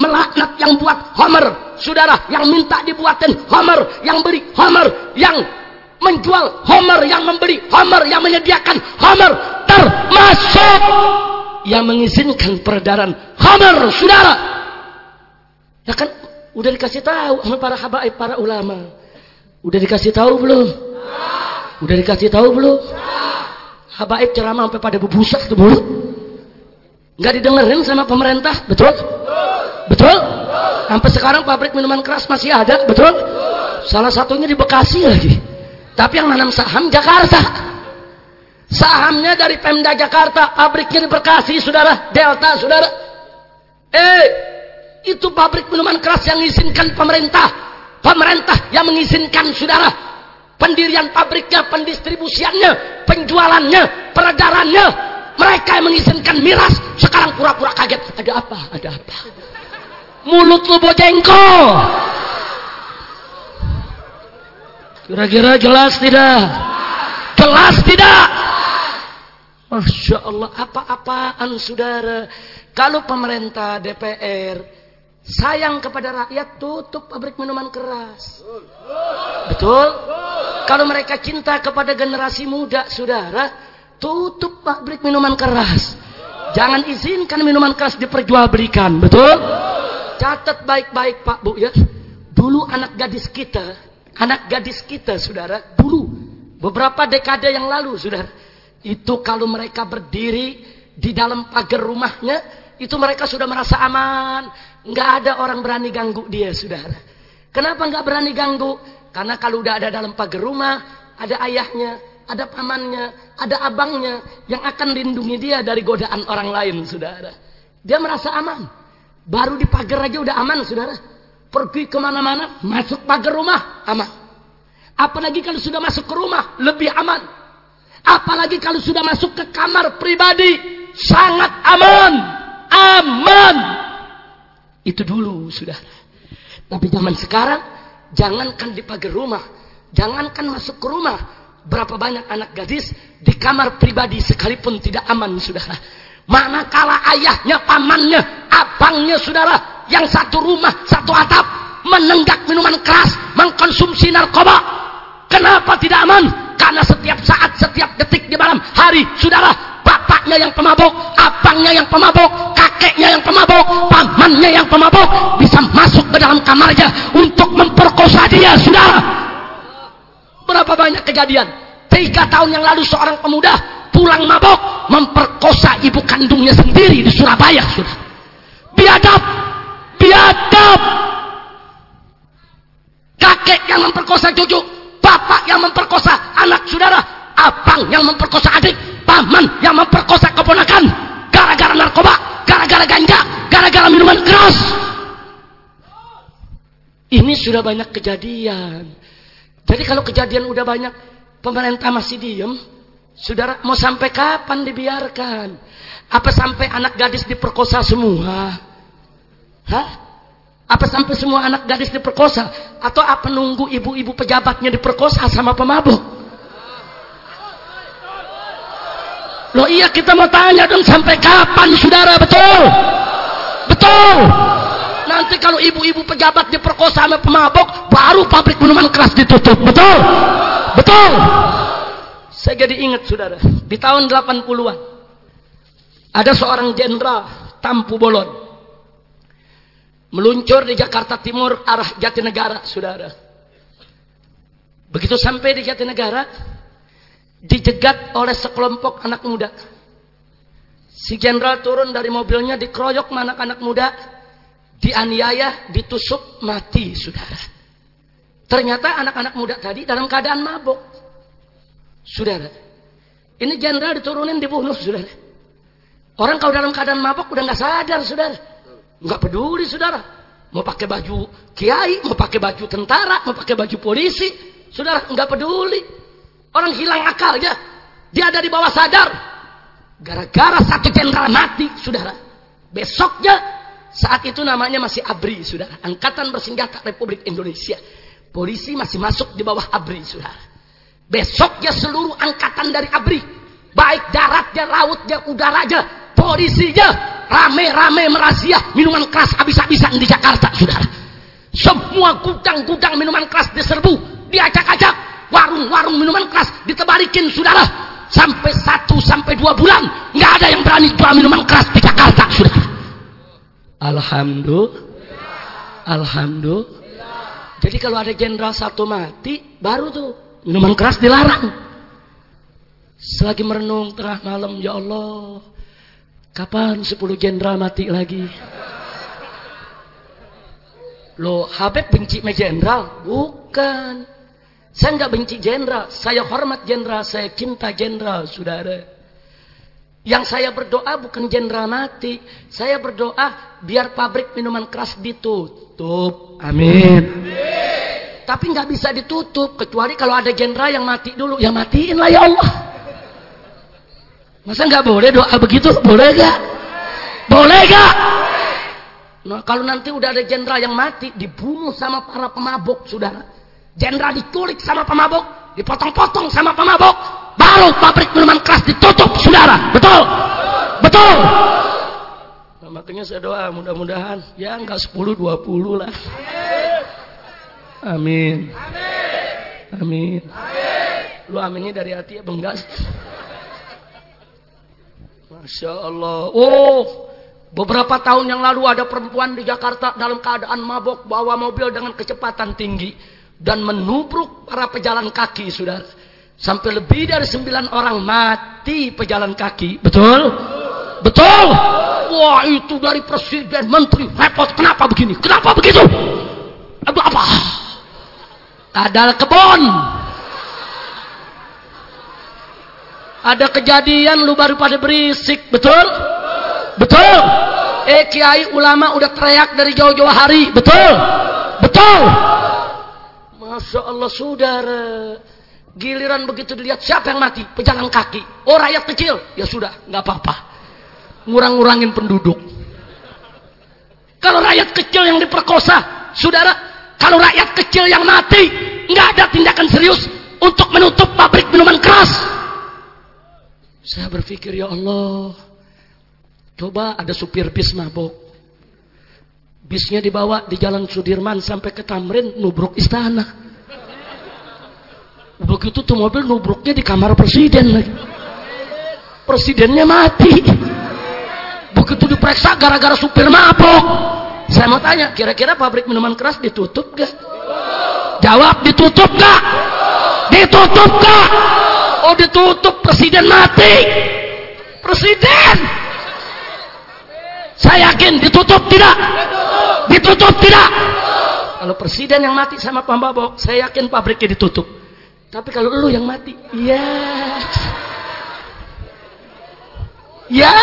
Melaknat yang buat khamr. Saudara, yang minta dibuatin khamr. Yang beri khamr. Yang menjual khamr. Yang memberi khamr. Yang menyediakan khamr. Termasuk yang mengizinkan peredaran khamr. Saudara. Ya kan, udah dikasih tahu sama para habaib, para ulama. Udah dikasih tahu belum? Udah dikasih tahu belum? Habaib ceramah sampai pada bebusak tuh mulut. Nggak didengerin sama pemerintah, betul? Betul? Sampai sekarang pabrik minuman keras masih ada, betul? Salah satunya di Bekasi lagi. Tapi yang nanam saham Jakarta. Sahamnya dari Pemda Jakarta, pabriknya di Bekasi, saudara. Delta, saudara. Eh, itu pabrik minuman keras yang mengizinkan pemerintah. Pemerintah yang mengizinkan, saudara pendirian pabriknya, pendistribusiannya, penjualannya, peredarannya. Mereka yang mengizinkan miras, sekarang pura-pura kaget. Ada apa? Ada apa? Mulut lu bojengko. Kira-kira jelas tidak? Jelas tidak? Masya Allah, apa-apaan saudara. Kalau pemerintah, DPR, sayang kepada rakyat, tutup pabrik minuman keras. Betul? Kalau mereka cinta kepada generasi muda, saudara, tutup pabrik minuman keras. Jangan izinkan minuman keras diperjualbelikan, betul? Catat baik-baik Pak Bu ya. Dulu anak gadis kita, anak gadis kita, saudara, dulu beberapa dekade yang lalu, saudara, itu kalau mereka berdiri di dalam pagar rumahnya, itu mereka sudah merasa aman, nggak ada orang berani ganggu dia, saudara. Kenapa nggak berani ganggu? Karena kalau udah ada dalam pagar rumah, ada ayahnya, ada pamannya, ada abangnya yang akan lindungi dia dari godaan orang lain, saudara. Dia merasa aman. Baru di pagar aja udah aman, saudara. Pergi ke mana-mana, masuk pagar rumah, aman. Apalagi kalau sudah masuk ke rumah, lebih aman. Apalagi kalau sudah masuk ke kamar pribadi, sangat aman. Aman. Itu dulu, saudara. Tapi zaman sekarang, jangankan di pagar rumah, jangankan masuk ke rumah, berapa banyak anak gadis di kamar pribadi sekalipun tidak aman, saudara. Manakala ayahnya, pamannya, abangnya, saudara, yang satu rumah, satu atap, menenggak minuman keras, mengkonsumsi narkoba. Kenapa tidak aman? Karena setiap saat, setiap detik di malam hari, saudara, bapaknya yang pemabok, abangnya yang pemabok, kakeknya yang pemabok, pamannya yang pemabok, bisa masuk ke dalam kamarnya untuk memperkosa dia, saudara. Berapa banyak kejadian? Tiga tahun yang lalu seorang pemuda pulang mabok memperkosa ibu kandungnya sendiri di Surabaya sudah biadab biadab kakek yang memperkosa cucu bapak yang memperkosa anak saudara abang yang memperkosa adik paman yang memperkosa keponakan. Gara-gara narkoba gara-gara ganja gara-gara minuman keras. Ini sudah banyak kejadian. Jadi kalau kejadian udah banyak pemerintah masih diem. Saudara, mau sampai kapan dibiarkan? Apa sampai anak gadis diperkosa semua? Hah? Apa sampai semua anak gadis diperkosa? Atau apa nunggu ibu-ibu pejabatnya diperkosa sama pemabuk? Loh iya kita mau tanya dong sampai kapan saudara betul? Betul. Nanti kalau ibu-ibu pejabat diperkosa sama pemabuk, baru pabrik minuman keras ditutup. Betul? Betul. Saya jadi ingat saudara, di tahun 80-an ada seorang jenderal Tampu Bolon meluncur di Jakarta Timur arah Jatinegara, saudara. Begitu sampai di Jatinegara, dijegat oleh sekelompok anak muda. Si jenderal turun dari mobilnya, dikeroyok anak-anak muda, dianiaya, ditusuk, mati, saudara. Ternyata anak-anak muda tadi dalam keadaan mabuk. Saudara. Ini jenderal diturunin dibunuh, saudara. Orang kalau dalam keadaan mabok udah nggak sadar, saudara. Nggak peduli, saudara. Mau pakai baju kiai, mau pakai baju tentara, mau pakai baju polisi, saudara nggak peduli. Orang hilang akal ya. Dia ada di bawah sadar. Gara-gara satu jenderal mati, saudara. Besoknya saat itu namanya masih ABRI, saudara. Angkatan Bersenjata Republik Indonesia. Polisi masih masuk di bawah ABRI, saudara. Besoknya seluruh angkatan dari ABRI, baik daratnya, lautnya, udaranya, polisinya, rame-rame merazia minuman keras habis-habisan di Jakarta, saudara. Semua gudang-gudang minuman keras diserbu, diacak-acak, warung-warung minuman keras ditebarikin, saudara. Sampai satu sampai dua bulan, nggak ada yang berani jual minuman keras di Jakarta, saudara. Alhamdulillah. Alhamdulillah. Jadi kalau ada jenderal satu mati, baru tuh Minuman keras dilarang. Selagi merenung tengah malam, ya Allah, kapan 10 jenderal mati lagi? Loh, Habib benci sama jenderal? Bukan. Saya nggak benci jenderal, saya hormat jenderal, saya cinta jenderal, saudara. Yang saya berdoa bukan jenderal mati, saya berdoa biar pabrik minuman keras ditutup. Amin. Amin. Tapi nggak bisa ditutup kecuali kalau ada jenderal yang mati dulu, ya matiin lah ya Allah. Masa nggak boleh doa begitu? Boleh gak? Boleh gak? Nah kalau nanti udah ada jenderal yang mati, dibunuh sama para pemabuk, saudara. Jenderal diculik sama pemabuk, dipotong-potong sama pemabuk, baru pabrik minuman keras ditutup, saudara. Betul? Betul? Nah, makanya saya doa mudah-mudahan ya nggak 10 20 lah. Amin. Amin. Lu aminnya dari hati ya benggas. Masya Allah. Oh, beberapa tahun yang lalu ada perempuan di Jakarta dalam keadaan mabok bawa mobil dengan kecepatan tinggi dan menubruk para pejalan kaki, sudah Sampai lebih dari sembilan orang mati pejalan kaki. Betul? Betul? Wah, itu dari presiden, menteri, repot. Kenapa begini? Kenapa begitu? Aduh, apa? kadal kebon Ada kejadian lu baru pada berisik, betul? Betul. Eh kiai ulama udah teriak dari jauh-jauh hari, betul? Betul. Masya Allah saudara. Giliran begitu dilihat siapa yang mati? Pejalan kaki. Oh rakyat kecil. Ya sudah, nggak apa-apa. Ngurang-ngurangin penduduk. Kalau rakyat kecil yang diperkosa, saudara, kalau rakyat kecil yang mati, nggak ada tindakan serius untuk menutup pabrik minuman keras. Saya berpikir ya Allah, coba ada supir bis mabok. Bisnya dibawa di jalan Sudirman sampai ke Tamrin, nubruk istana. Begitu tuh mobil nubruknya di kamar presiden. Presidennya mati. Begitu diperiksa gara-gara supir mabok. Saya mau tanya, kira-kira pabrik minuman keras ditutup gak? Jawab, ditutup gak? Ditutup gak? Oh ditutup, presiden mati. Presiden. Saya yakin ditutup tidak? Ditutup tidak? Kalau presiden yang mati sama pemabok, saya yakin pabriknya ditutup. Tapi kalau lu yang mati, ya. Ya.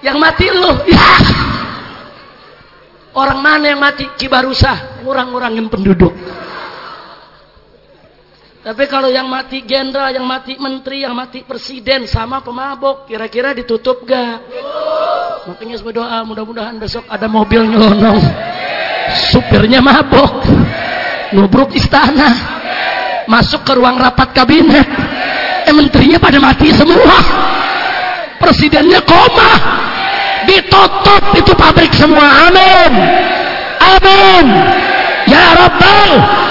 Yang mati lu, ya. Orang mana yang mati? Kibarusa, ngurang-ngurangin penduduk. Tapi kalau yang mati jenderal, yang mati menteri, yang mati presiden sama pemabok, kira-kira ditutup gak? Makanya berdoa mudah-mudahan besok ada mobil nyonong. Supirnya mabok. Nubruk istana. Masuk ke ruang rapat kabinet. Eh menterinya pada mati semua. Presidennya koma. Ditutup itu pabrik semua. Amin. Amin. Ya Rabbal.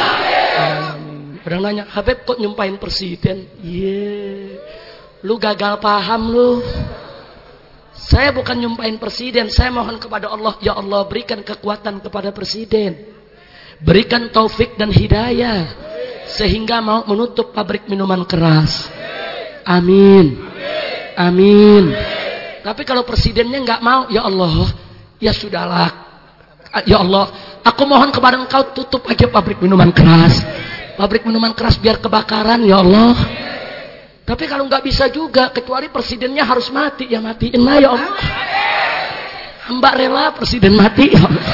Orang nanya, Habib kok nyumpahin presiden? Iya. Lu gagal paham lu. Saya bukan nyumpahin presiden, saya mohon kepada Allah, ya Allah berikan kekuatan kepada presiden. Berikan taufik dan hidayah sehingga mau menutup pabrik minuman keras. Amin. Amin. Tapi kalau presidennya nggak mau, ya Allah, ya sudahlah. Ya Allah, aku mohon kepada engkau tutup aja pabrik minuman keras. Pabrik minuman keras biar kebakaran, ya Allah. Tapi kalau nggak bisa juga, kecuali presidennya harus mati, ya matiin lah ya Allah. Hamba rela presiden mati, ya Allah.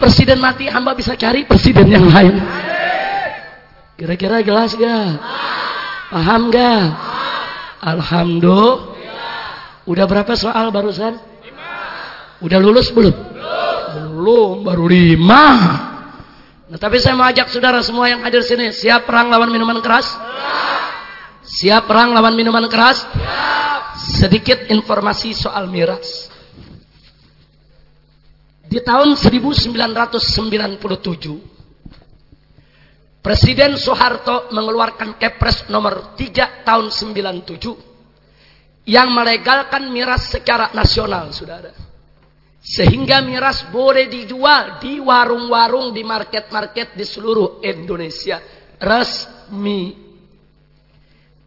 Presiden mati, hamba bisa cari presiden yang lain. Kira-kira jelas gak? Paham gak? Alhamdulillah. Udah berapa soal barusan? Udah lulus belum? Belum, baru lima. Nah, tapi saya mau ajak saudara semua yang hadir sini, siap perang lawan minuman keras? Siap perang lawan minuman keras? Sedikit informasi soal miras. Di tahun 1997, Presiden Soeharto mengeluarkan Kepres nomor 3 tahun 97 yang melegalkan miras secara nasional, Saudara. Sehingga miras boleh dijual di warung-warung, di market-market di seluruh Indonesia. Resmi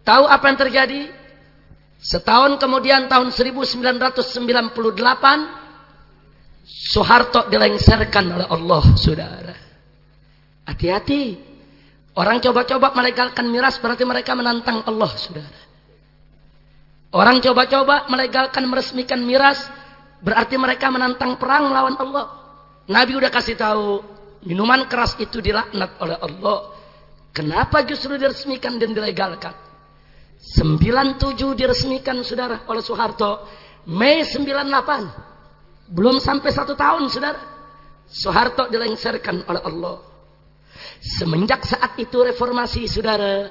Tahu apa yang terjadi? Setahun kemudian tahun 1998 Soeharto dilengserkan oleh Allah, Saudara. Hati-hati. Orang coba-coba melegalkan miras berarti mereka menantang Allah, Saudara. Orang coba-coba melegalkan meresmikan miras berarti mereka menantang perang melawan Allah. Nabi udah kasih tahu, minuman keras itu dilaknat oleh Allah. Kenapa justru diresmikan dan dilegalkan? 97 diresmikan saudara oleh Soeharto. Mei 98. Belum sampai satu tahun saudara. Soeharto dilengserkan oleh Allah. Semenjak saat itu reformasi saudara.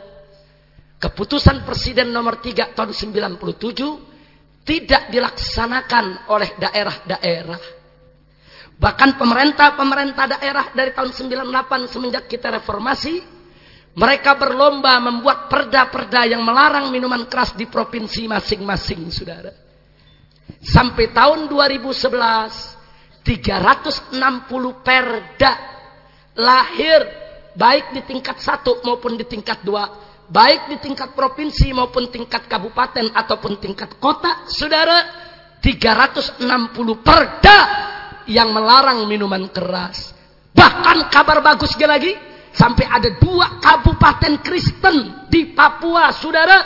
Keputusan Presiden nomor 3 tahun 97 tidak dilaksanakan oleh daerah-daerah. Bahkan pemerintah-pemerintah daerah dari tahun 98 semenjak kita reformasi mereka berlomba membuat perda-perda yang melarang minuman keras di provinsi masing-masing, saudara. Sampai tahun 2011, 360 perda lahir baik di tingkat satu maupun di tingkat dua, baik di tingkat provinsi maupun tingkat kabupaten ataupun tingkat kota, saudara. 360 perda yang melarang minuman keras. Bahkan kabar bagusnya lagi, sampai ada dua kabupaten Kristen di Papua, saudara,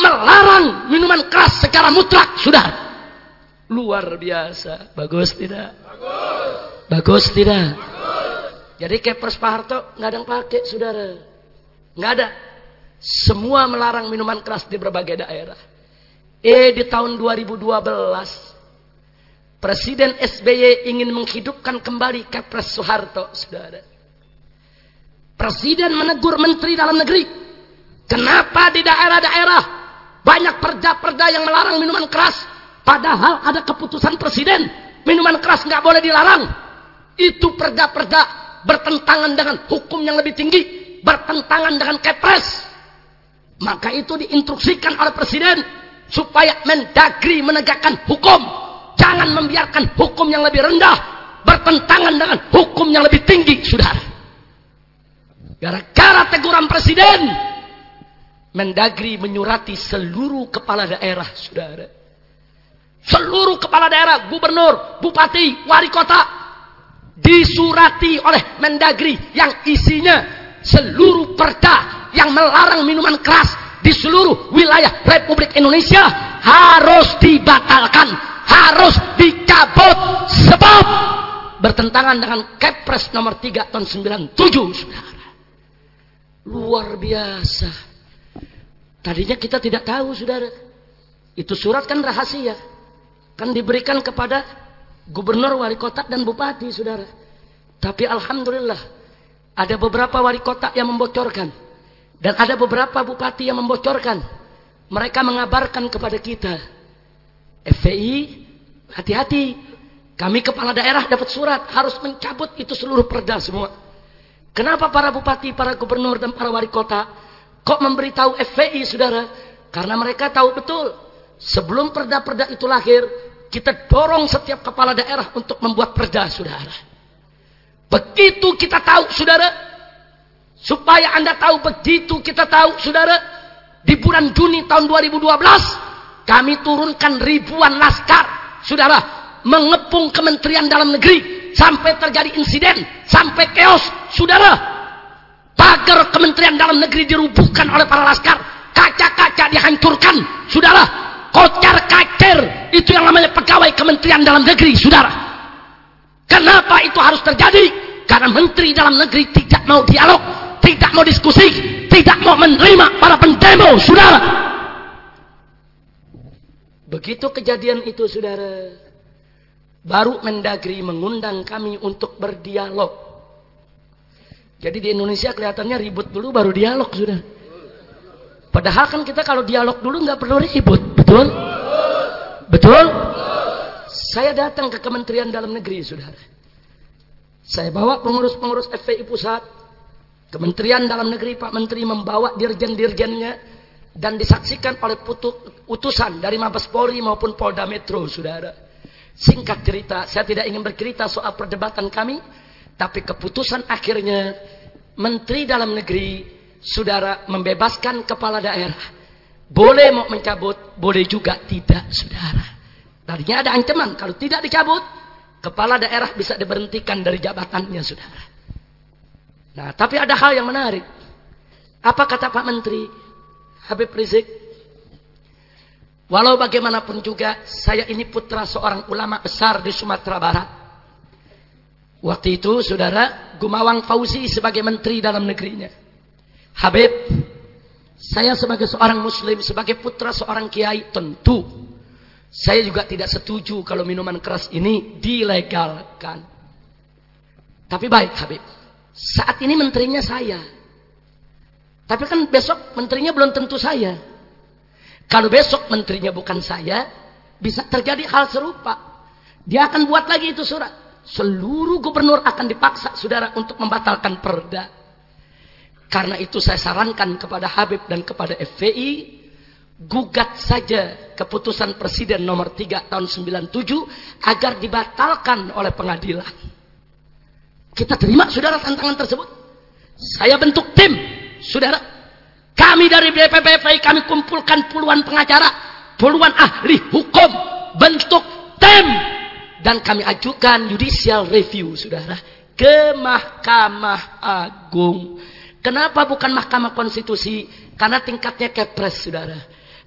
melarang minuman keras secara mutlak, saudara. Luar biasa, bagus tidak? Bagus. Bagus tidak? Bagus. Jadi Kepres Pak Harto nggak ada yang pakai, saudara. Nggak ada. Semua melarang minuman keras di berbagai daerah. Eh di tahun 2012 Presiden SBY ingin menghidupkan kembali Kepres Soeharto, saudara. Presiden menegur menteri dalam negeri. Kenapa di daerah-daerah banyak perda-perda yang melarang minuman keras, padahal ada keputusan presiden minuman keras nggak boleh dilarang. Itu perda-perda bertentangan dengan hukum yang lebih tinggi, bertentangan dengan Kepres. Maka itu diinstruksikan oleh presiden supaya Mendagri menegakkan hukum Jangan membiarkan hukum yang lebih rendah bertentangan dengan hukum yang lebih tinggi, saudara. Gara-gara teguran presiden, Mendagri menyurati seluruh kepala daerah, saudara. Seluruh kepala daerah, gubernur, bupati, wali kota, disurati oleh Mendagri yang isinya seluruh perda yang melarang minuman keras di seluruh wilayah Republik Indonesia harus dibatalkan harus dicabut sebab bertentangan dengan Kepres nomor 3 tahun 97 saudara. Luar biasa. Tadinya kita tidak tahu saudara. Itu surat kan rahasia. Kan diberikan kepada gubernur, wali kota dan bupati saudara. Tapi alhamdulillah ada beberapa wali kota yang membocorkan. Dan ada beberapa bupati yang membocorkan. Mereka mengabarkan kepada kita. FPI hati-hati. Kami kepala daerah dapat surat harus mencabut itu seluruh perda semua. Kenapa para bupati para gubernur dan para wali kota kok memberitahu FPI saudara? Karena mereka tahu betul sebelum perda-perda itu lahir kita dorong setiap kepala daerah untuk membuat perda saudara begitu kita tahu saudara supaya anda tahu begitu kita tahu saudara di bulan Juni tahun 2012 kami turunkan ribuan laskar, saudara, mengepung Kementerian Dalam Negeri sampai terjadi insiden, sampai keos, saudara. Pagar Kementerian Dalam Negeri dirubuhkan oleh para laskar, kaca-kaca dihancurkan, saudara. Kocar kacir itu yang namanya pegawai Kementerian Dalam Negeri, saudara. Kenapa itu harus terjadi? Karena Menteri Dalam Negeri tidak mau dialog, tidak mau diskusi, tidak mau menerima para pendemo, saudara. Begitu kejadian itu saudara. Baru Mendagri mengundang kami untuk berdialog. Jadi di Indonesia kelihatannya ribut dulu baru dialog sudah. Padahal kan kita kalau dialog dulu nggak perlu ribut, betul? Betul? Saya datang ke Kementerian Dalam Negeri, saudara. Saya bawa pengurus-pengurus FPI pusat, Kementerian Dalam Negeri Pak Menteri membawa dirjen-dirjennya, dan disaksikan oleh putu, utusan dari Mabes Polri maupun Polda Metro, saudara. Singkat cerita, saya tidak ingin bercerita soal perdebatan kami, tapi keputusan akhirnya Menteri Dalam Negeri, saudara, membebaskan kepala daerah. Boleh mau mencabut, boleh juga tidak, saudara. Tadinya ada ancaman, kalau tidak dicabut, kepala daerah bisa diberhentikan dari jabatannya, saudara. Nah, tapi ada hal yang menarik. Apa kata Pak Menteri? Habib Rizik. Walau bagaimanapun juga, saya ini putra seorang ulama besar di Sumatera Barat. Waktu itu, saudara, Gumawang Fauzi sebagai menteri dalam negerinya. Habib, saya sebagai seorang muslim, sebagai putra seorang kiai, tentu. Saya juga tidak setuju kalau minuman keras ini dilegalkan. Tapi baik Habib, saat ini menterinya saya. Tapi kan besok menterinya belum tentu saya. Kalau besok menterinya bukan saya, bisa terjadi hal serupa. Dia akan buat lagi itu surat. Seluruh gubernur akan dipaksa saudara untuk membatalkan perda. Karena itu saya sarankan kepada Habib dan kepada FPI gugat saja keputusan Presiden nomor 3 tahun 97 agar dibatalkan oleh pengadilan. Kita terima saudara tantangan tersebut. Saya bentuk tim Saudara, kami dari BPPPI kami kumpulkan puluhan pengacara, puluhan ahli hukum, bentuk tim dan kami ajukan judicial review, saudara. ke Mahkamah Agung. Kenapa bukan Mahkamah Konstitusi? Karena tingkatnya kepres, saudara.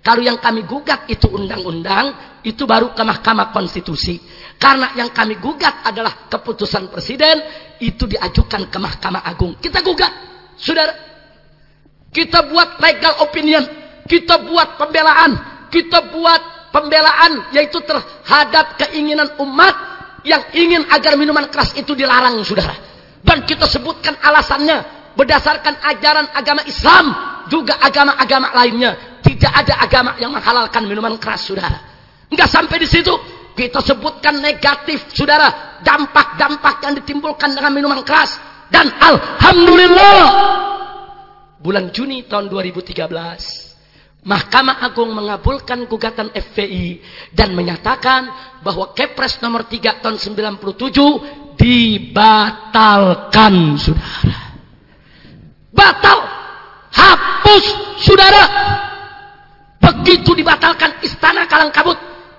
Kalau yang kami gugat itu undang-undang, itu baru ke Mahkamah Konstitusi. Karena yang kami gugat adalah keputusan presiden, itu diajukan ke Mahkamah Agung. Kita gugat, saudara. Kita buat legal opinion, kita buat pembelaan, kita buat pembelaan yaitu terhadap keinginan umat yang ingin agar minuman keras itu dilarang, saudara. Dan kita sebutkan alasannya berdasarkan ajaran agama Islam, juga agama-agama lainnya. Tidak ada agama yang menghalalkan minuman keras, saudara. Enggak sampai di situ. Kita sebutkan negatif, saudara. Dampak-dampak yang ditimbulkan dengan minuman keras. Dan Alhamdulillah. Bulan Juni tahun 2013. Mahkamah Agung mengabulkan gugatan FPI dan menyatakan bahwa Kepres nomor 3 tahun 97 dibatalkan, saudara. Batal. Hapus, saudara. Begitu dibatalkan istana kalang kabut.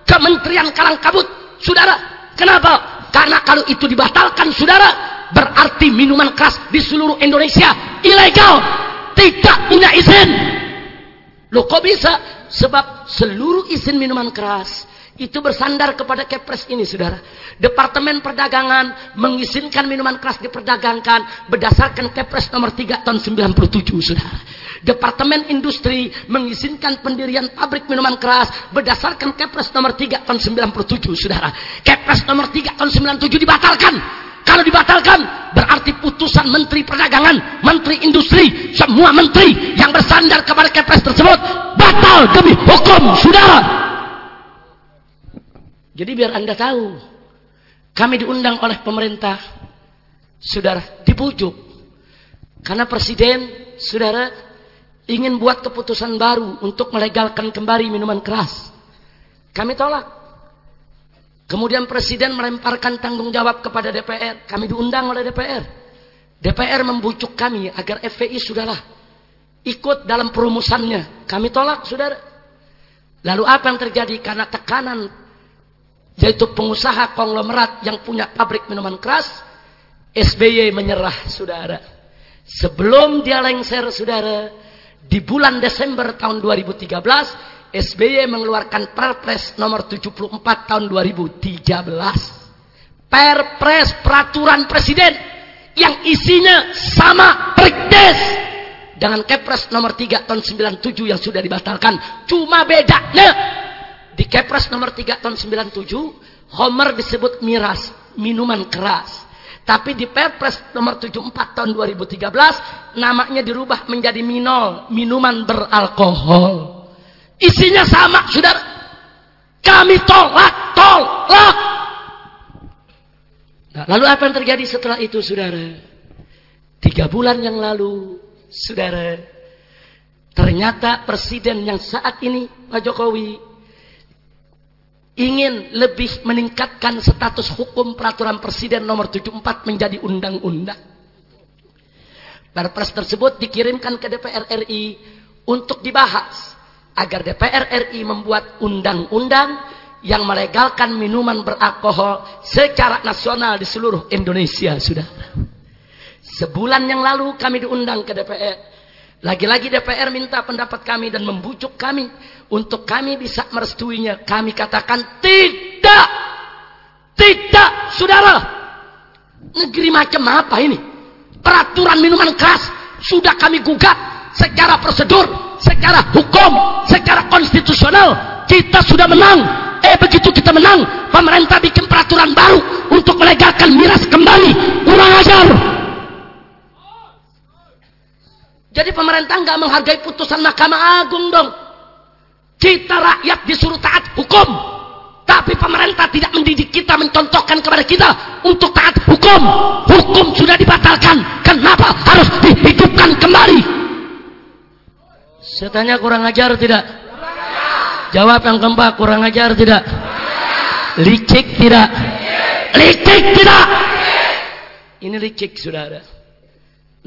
Kementerian kalang kabut. Saudara. Kenapa? Karena kalau itu dibatalkan, saudara. Berarti minuman keras di seluruh Indonesia ilegal. Tidak punya izin. Loh kok bisa? Sebab seluruh izin minuman keras itu bersandar kepada kepres ini saudara. Departemen Perdagangan mengizinkan minuman keras diperdagangkan berdasarkan kepres nomor 3 tahun 97 saudara. Departemen Industri mengizinkan pendirian pabrik minuman keras berdasarkan kepres nomor 3 tahun 97 saudara. Kepres nomor 3 tahun 97 dibatalkan. Kalau dibatalkan, berarti putusan Menteri Perdagangan, Menteri Industri, semua menteri yang bersandar kepada kepres tersebut batal demi hukum, saudara. Jadi biar anda tahu, kami diundang oleh pemerintah, saudara, dipujuk. Karena presiden, saudara, ingin buat keputusan baru untuk melegalkan kembali minuman keras. Kami tolak. Kemudian presiden melemparkan tanggung jawab kepada DPR. Kami diundang oleh DPR. DPR membujuk kami agar FPI sudahlah ikut dalam perumusannya. Kami tolak, saudara. Lalu apa yang terjadi? Karena tekanan yaitu pengusaha konglomerat yang punya pabrik minuman keras, SBY menyerah, saudara. Sebelum dia lengser, saudara, di bulan Desember tahun 2013, SBY mengeluarkan Perpres nomor 74 tahun 2013. Perpres peraturan presiden yang isinya sama perdes dengan Kepres nomor 3 tahun 97 yang sudah dibatalkan. Cuma bedanya Kepres nomor 3 tahun 97 Homer disebut miras, minuman keras. Tapi di Perpres nomor 74 tahun 2013 namanya dirubah menjadi minol, minuman beralkohol. Isinya sama, saudara. Kami tolak, tolak. Nah, lalu apa yang terjadi setelah itu, saudara? Tiga bulan yang lalu, saudara, ternyata presiden yang saat ini, Pak Jokowi, ingin lebih meningkatkan status hukum peraturan presiden nomor 74 menjadi undang-undang. Perpres tersebut dikirimkan ke DPR RI untuk dibahas agar DPR RI membuat undang-undang yang melegalkan minuman beralkohol secara nasional di seluruh Indonesia sudah. Sebulan yang lalu kami diundang ke DPR. Lagi-lagi DPR minta pendapat kami dan membujuk kami untuk kami bisa merestuinya. Kami katakan tidak. Tidak, saudara. Negeri macam apa ini? Peraturan minuman keras sudah kami gugat secara prosedur secara hukum, secara konstitusional kita sudah menang. Eh begitu kita menang, pemerintah bikin peraturan baru untuk melegalkan miras kembali. Kurang ajar. Jadi pemerintah nggak menghargai putusan Mahkamah Agung dong. Kita rakyat disuruh taat hukum. Tapi pemerintah tidak mendidik kita, mencontohkan kepada kita untuk taat hukum. Hukum sudah dibatalkan. Kenapa harus dihidupkan kembali? Saya tanya kurang ajar tidak? Jawab yang keempat kurang ajar tidak? Licik tidak? Licik tidak? Ini licik saudara.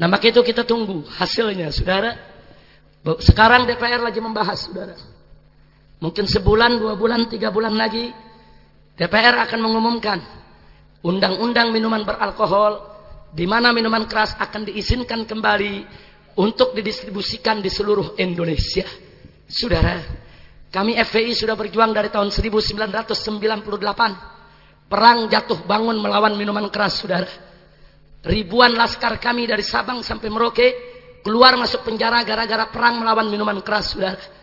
Nah maka itu kita tunggu hasilnya saudara. Sekarang DPR lagi membahas saudara. Mungkin sebulan, dua bulan, tiga bulan lagi DPR akan mengumumkan undang-undang minuman beralkohol di mana minuman keras akan diizinkan kembali untuk didistribusikan di seluruh Indonesia. Saudara, kami FPI sudah berjuang dari tahun 1998. Perang jatuh bangun melawan minuman keras, saudara. Ribuan laskar kami dari Sabang sampai Merauke keluar masuk penjara gara-gara perang melawan minuman keras, saudara.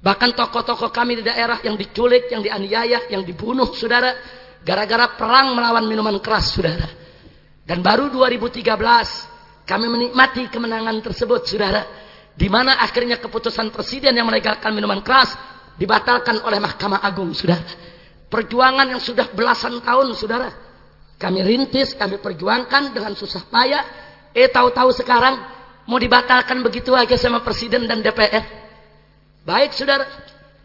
Bahkan tokoh-tokoh kami di daerah yang diculik, yang dianiaya, yang dibunuh, saudara. Gara-gara perang melawan minuman keras, saudara. Dan baru 2013 kami menikmati kemenangan tersebut, saudara. Di mana akhirnya keputusan presiden yang melegalkan minuman keras dibatalkan oleh Mahkamah Agung, saudara. Perjuangan yang sudah belasan tahun, saudara. Kami rintis, kami perjuangkan dengan susah payah. Eh tahu-tahu sekarang mau dibatalkan begitu aja sama presiden dan DPR. Baik, saudara.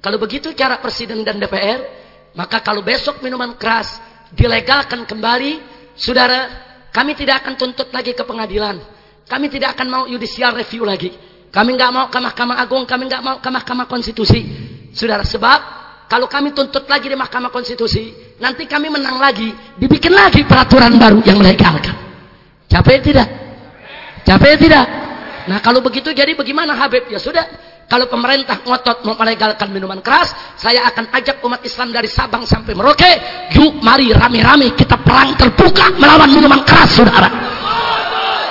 Kalau begitu cara presiden dan DPR, maka kalau besok minuman keras dilegalkan kembali, saudara, kami tidak akan tuntut lagi ke pengadilan. Kami tidak akan mau judicial review lagi. Kami nggak mau ke Mahkamah Agung, kami nggak mau ke Mahkamah Konstitusi. Saudara, sebab kalau kami tuntut lagi di Mahkamah Konstitusi, nanti kami menang lagi, dibikin lagi peraturan baru yang melegalkan. Capek tidak? Capek tidak? Nah kalau begitu jadi bagaimana Habib? Ya sudah, kalau pemerintah ngotot mau melegalkan minuman keras, saya akan ajak umat Islam dari Sabang sampai Merauke. Yuk mari rame-rame kita perang terbuka melawan minuman keras, saudara.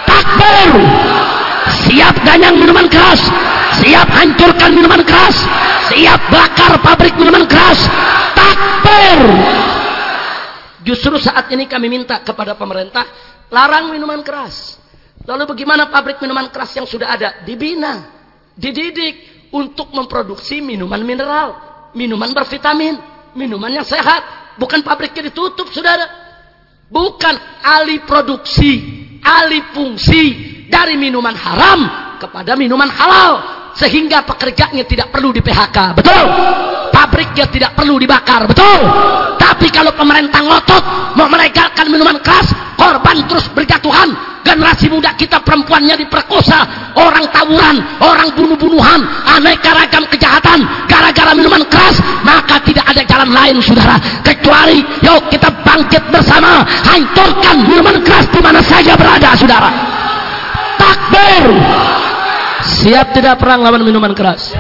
Takbir! Siap ganyang minuman keras. Siap hancurkan minuman keras. Siap bakar pabrik minuman keras. Takbir! Justru saat ini kami minta kepada pemerintah larang minuman keras. Lalu bagaimana pabrik minuman keras yang sudah ada? Dibina dididik untuk memproduksi minuman mineral, minuman bervitamin, minuman yang sehat. Bukan pabriknya ditutup, saudara. Bukan alih produksi, alih fungsi dari minuman haram kepada minuman halal. Sehingga pekerjanya tidak perlu di PHK. Betul? Pabriknya tidak perlu dibakar. Betul? Tapi kalau pemerintah ngotot mau melegalkan minuman keras, korban terus berjatuhan, generasi muda kita perempuannya diperkosa orang tawuran orang bunuh-bunuhan aneka ragam kejahatan gara-gara minuman keras maka tidak ada jalan lain saudara. Kecuali yuk kita bangkit bersama hancurkan minuman keras di mana saja berada saudara. Takbir! Siap tidak perang lawan minuman keras?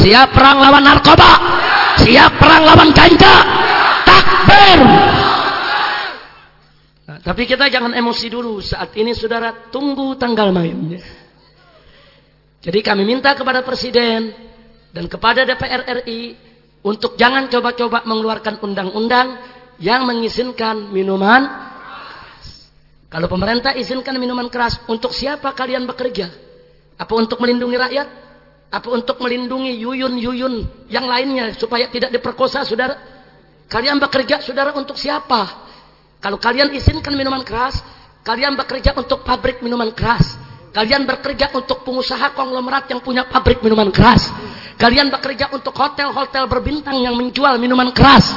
Siap perang lawan narkoba siap perang lawan ganja takbir tapi kita jangan emosi dulu. Saat ini saudara tunggu tanggal mainnya. Jadi kami minta kepada Presiden dan kepada DPR RI untuk jangan coba-coba mengeluarkan undang-undang yang mengizinkan minuman. Kalau pemerintah izinkan minuman keras, untuk siapa kalian bekerja? Apa untuk melindungi rakyat? Apa untuk melindungi yuyun-yuyun yang lainnya supaya tidak diperkosa, saudara? Kalian bekerja, saudara, untuk siapa? Kalau kalian izinkan minuman keras, kalian bekerja untuk pabrik minuman keras. Kalian bekerja untuk pengusaha konglomerat yang punya pabrik minuman keras. Kalian bekerja untuk hotel-hotel berbintang yang menjual minuman keras.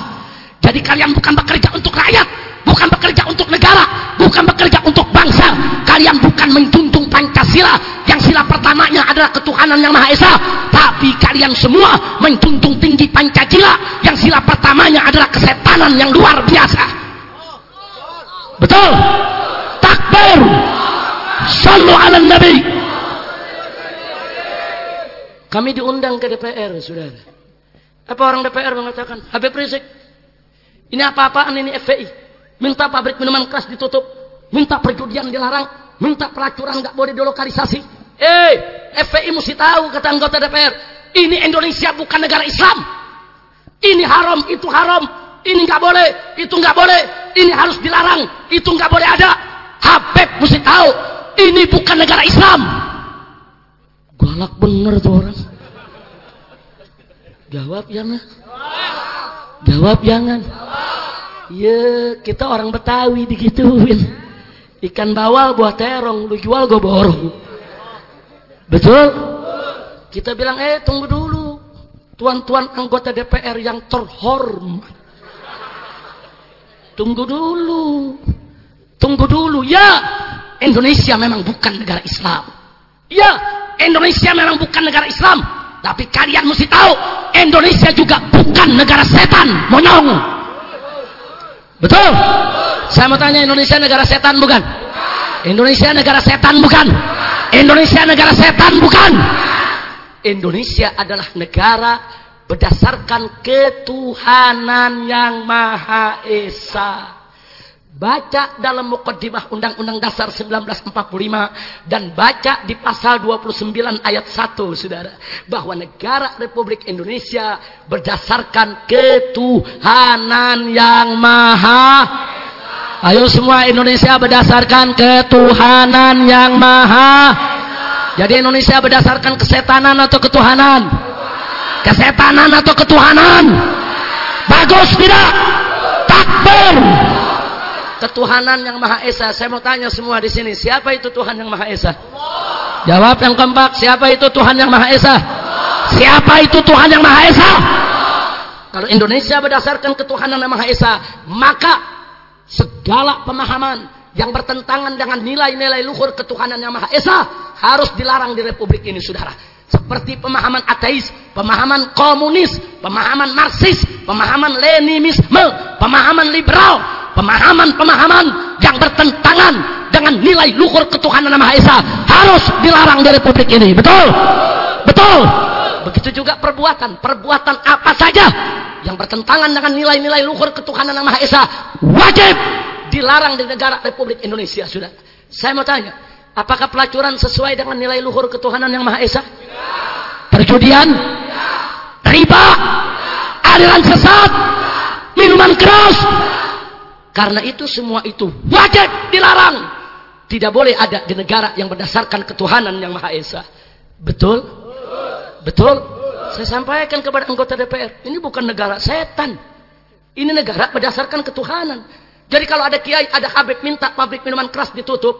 Jadi kalian bukan bekerja untuk rakyat, bukan bekerja untuk negara, bukan bekerja untuk bangsa. Kalian bukan menjunjung Pancasila yang sila pertamanya adalah ketuhanan yang Maha Esa, tapi kalian semua menjunjung tinggi Pancasila yang sila pertamanya adalah kesetanan yang luar biasa. Betul? Takbir. Sallu ala Nabi. Kami diundang ke DPR, saudara. Apa orang DPR mengatakan, Habib Rizik, ini apa-apaan ini FPI? Minta pabrik minuman keras ditutup, minta perjudian dilarang, minta pelacuran nggak boleh dilokalisasi. Eh, FPI mesti tahu kata anggota DPR, ini Indonesia bukan negara Islam. Ini haram, itu haram, ini nggak boleh, itu nggak boleh, ini harus dilarang, itu nggak boleh ada. Habib mesti tahu, ini bukan negara Islam. Galak bener tuh orang. Jawab jangan. Jawab jangan. Iya, kita orang Betawi digituin. Ikan bawal buah terong, lu jual gue borong. Betul? Kita bilang, eh tunggu dulu. Tuan-tuan anggota DPR yang terhormat. Tunggu dulu. Tunggu dulu. Ya, Indonesia memang bukan negara Islam. Ya, Indonesia memang bukan negara Islam. Tapi kalian mesti tahu, Indonesia juga bukan negara setan, monyong. Betul? Saya mau tanya Indonesia negara setan bukan? Indonesia negara setan bukan? Indonesia negara setan bukan? Indonesia adalah negara berdasarkan ketuhanan yang Maha Esa. Baca dalam mukaddimah Undang-Undang Dasar 1945 dan baca di pasal 29 ayat 1 Saudara bahwa negara Republik Indonesia berdasarkan ketuhanan yang maha Ayo semua Indonesia berdasarkan ketuhanan yang maha Jadi Indonesia berdasarkan kesetanan atau ketuhanan? Kesetanan atau ketuhanan? Bagus tidak? Takbir ketuhanan yang Maha Esa. Saya mau tanya semua di sini, siapa itu Tuhan yang Maha Esa? Jawab yang keempat, siapa itu Tuhan yang Maha Esa? Siapa itu Tuhan yang Maha Esa? Kalau Indonesia berdasarkan ketuhanan yang Maha Esa, maka segala pemahaman yang bertentangan dengan nilai-nilai luhur ketuhanan yang Maha Esa harus dilarang di Republik ini, saudara. Seperti pemahaman ateis, pemahaman komunis, pemahaman marxis, pemahaman leninisme, pemahaman liberal, pemahaman-pemahaman yang bertentangan dengan nilai luhur ketuhanan Maha Esa harus dilarang di Republik ini. Betul? Betul? Begitu juga perbuatan. Perbuatan apa saja yang bertentangan dengan nilai-nilai luhur ketuhanan Maha Esa wajib dilarang di negara Republik Indonesia. Sudah. Saya mau tanya, apakah pelacuran sesuai dengan nilai luhur ketuhanan yang Maha Esa? Perjudian? Riba? Aliran sesat? Minuman keras? Karena itu semua itu wajib dilarang. Tidak boleh ada di negara yang berdasarkan ketuhanan yang Maha Esa. Betul? Betul? Saya sampaikan kepada anggota DPR, ini bukan negara setan. Ini negara berdasarkan ketuhanan. Jadi kalau ada kiai, ada habib minta pabrik minuman keras ditutup,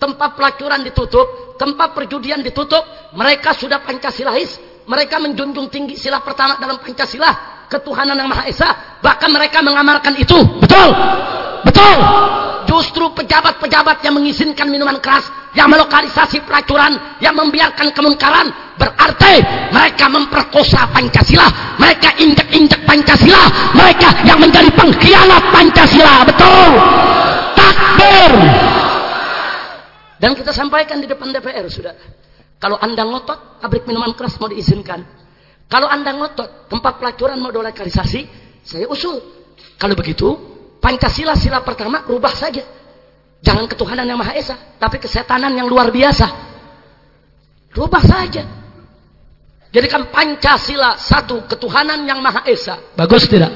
tempat pelacuran ditutup, tempat perjudian ditutup, mereka sudah Pancasilais, mereka menjunjung tinggi sila pertama dalam Pancasila, ketuhanan yang Maha Esa bahkan mereka mengamalkan itu. Betul. Betul. Justru pejabat-pejabat yang mengizinkan minuman keras yang melokalisasi pelacuran yang membiarkan kemungkaran berarti mereka memperkosa Pancasila mereka injek-injek Pancasila mereka yang menjadi pengkhianat Pancasila. Betul. Takbir. Dan kita sampaikan di depan DPR sudah kalau anda ngotot pabrik minuman keras mau diizinkan kalau anda ngotot tempat pelacuran mau dolekalisasi, saya usul. Kalau begitu, Pancasila sila pertama rubah saja. Jangan ketuhanan yang Maha Esa, tapi kesetanan yang luar biasa. Rubah saja. Jadikan Pancasila satu ketuhanan yang Maha Esa. Bagus tidak?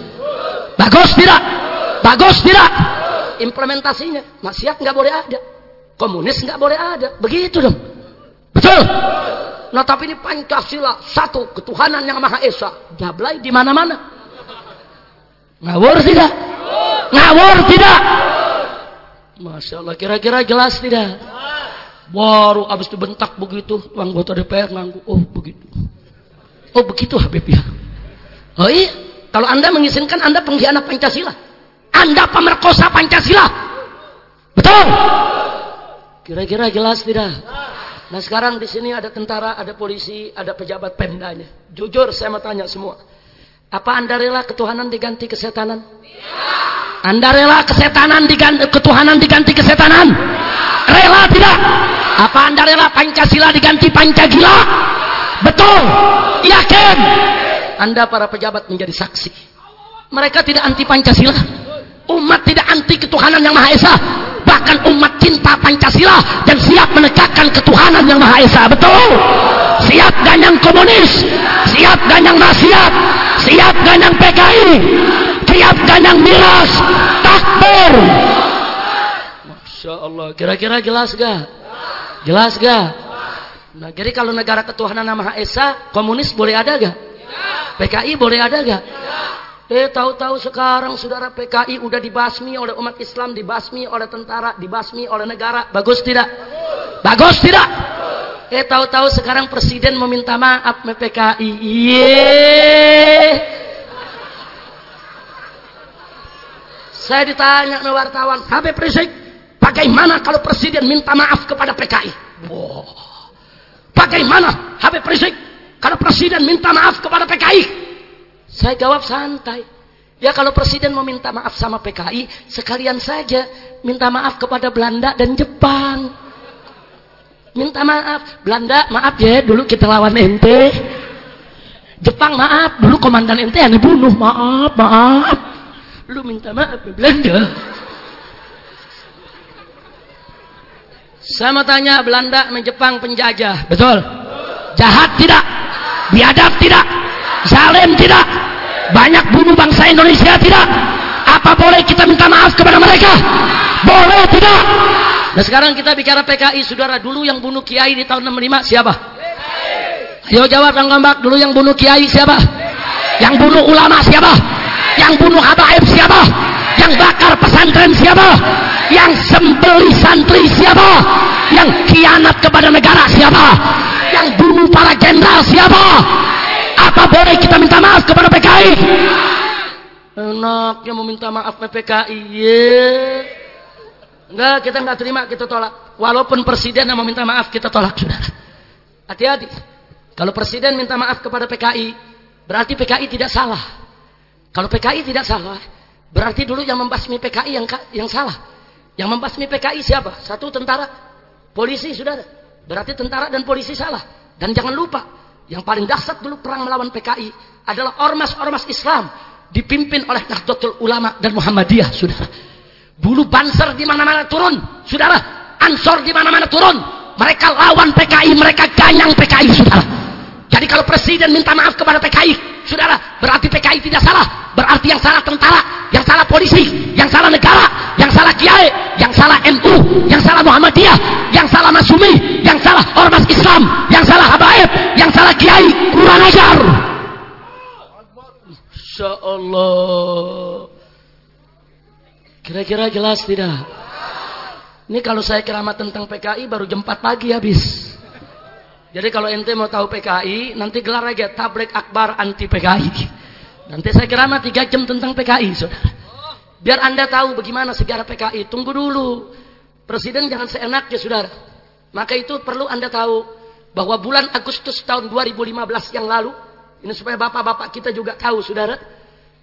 Bagus tidak? Bagus tidak? Implementasinya maksiat nggak boleh ada. Komunis nggak boleh ada. Begitu dong. Betul? Nah tapi ini Pancasila satu ketuhanan yang Maha Esa. Jablay di mana-mana. Ngawur tidak? Ngawur tidak? Masya Allah kira-kira jelas tidak? Baru abis itu bentak begitu anggota DPR nganggu. Oh begitu. Oh begitu Habib ya. Oh iya. Kalau anda mengizinkan anda pengkhianat Pancasila. Anda pemerkosa Pancasila. Betul? Kira-kira jelas tidak? Nah sekarang di sini ada tentara, ada polisi, ada pejabat pemdanya. Jujur saya mau tanya semua. Apa anda rela ketuhanan diganti kesetanan? Ya. Anda rela kesetanan diganti, ketuhanan diganti kesetanan? Ya. Rela tidak? Apa anda rela Pancasila diganti Pancagila? Betul? Yakin? Anda para pejabat menjadi saksi. Mereka tidak anti Pancasila. Umat tidak anti ketuhanan yang Maha Esa bahkan umat cinta Pancasila dan siap menegakkan ketuhanan yang Maha Esa betul siap ganyang komunis siap ganyang maksiat siap ganyang PKI siap ganyang miras takbir Masya Allah kira-kira jelas gak? jelas gak? nah jadi kalau negara ketuhanan yang Maha Esa komunis boleh ada gak? PKI boleh ada gak? Eh tahu-tahu sekarang saudara PKI udah dibasmi oleh umat Islam, dibasmi oleh tentara, dibasmi oleh negara. Bagus tidak? Bagus tidak? Eh tahu-tahu sekarang presiden meminta maaf me PKI. Iye. Saya ditanya oleh wartawan, Habib Rizik, bagaimana kalau presiden minta maaf kepada PKI? Wow. Bagaimana Habib Rizik kalau presiden minta maaf kepada PKI? Saya jawab santai. Ya kalau presiden mau minta maaf sama PKI, sekalian saja minta maaf kepada Belanda dan Jepang. Minta maaf, Belanda maaf ya dulu kita lawan ente. Jepang maaf, dulu komandan ente yang dibunuh, maaf, maaf. Lu minta maaf ya Belanda. Saya mau tanya Belanda sama Jepang penjajah, betul? Jahat tidak? Biadab tidak? Zalim tidak? Banyak bunuh bangsa Indonesia tidak? Apa boleh kita minta maaf kepada mereka? Boleh tidak? Nah sekarang kita bicara PKI, saudara dulu yang bunuh Kiai di tahun 65 siapa? Ayo jawab yang Gombak dulu yang bunuh Kiai siapa? Yang bunuh ulama siapa? Yang bunuh habaib siapa? Yang bakar pesantren siapa? Yang sembeli santri siapa? Yang khianat kepada negara siapa? Yang bunuh para jenderal siapa? Apa boleh kita minta maaf kepada PKI? Enaknya mau minta maaf ke PKI. Yeah. Enggak, kita enggak terima, kita tolak. Walaupun presiden yang mau minta maaf, kita tolak. Hati-hati. Kalau presiden minta maaf kepada PKI, berarti PKI tidak salah. Kalau PKI tidak salah, berarti dulu yang membasmi PKI yang yang salah. Yang membasmi PKI siapa? Satu tentara, polisi, saudara. Berarti tentara dan polisi salah. Dan jangan lupa, yang paling dahsyat dulu perang melawan PKI adalah ormas-ormas Islam dipimpin oleh Nahdlatul Ulama dan Muhammadiyah, saudara. Bulu Banser di mana-mana turun, saudara. Ansor di mana-mana turun. Mereka lawan PKI, mereka ganyang PKI, saudara. Jadi kalau presiden minta maaf kepada PKI, saudara, berarti PKI tidak salah. Berarti yang salah tentara, yang salah polisi, yang salah negara, salah kiai, yang salah NU, yang salah Muhammadiyah, yang salah Masumi, yang salah ormas Islam, yang salah habaib, yang salah kiai, kurang ajar. Masya Allah. Kira-kira jelas tidak? Ini kalau saya keramat tentang PKI baru jam 4 pagi habis. Jadi kalau ente mau tahu PKI, nanti gelar aja tablik akbar anti PKI. Nanti saya keramat 3 jam tentang PKI, saudara. Biar anda tahu bagaimana sejarah PKI. Tunggu dulu. Presiden jangan seenaknya, saudara. Maka itu perlu anda tahu bahwa bulan Agustus tahun 2015 yang lalu, ini supaya bapak-bapak kita juga tahu, saudara.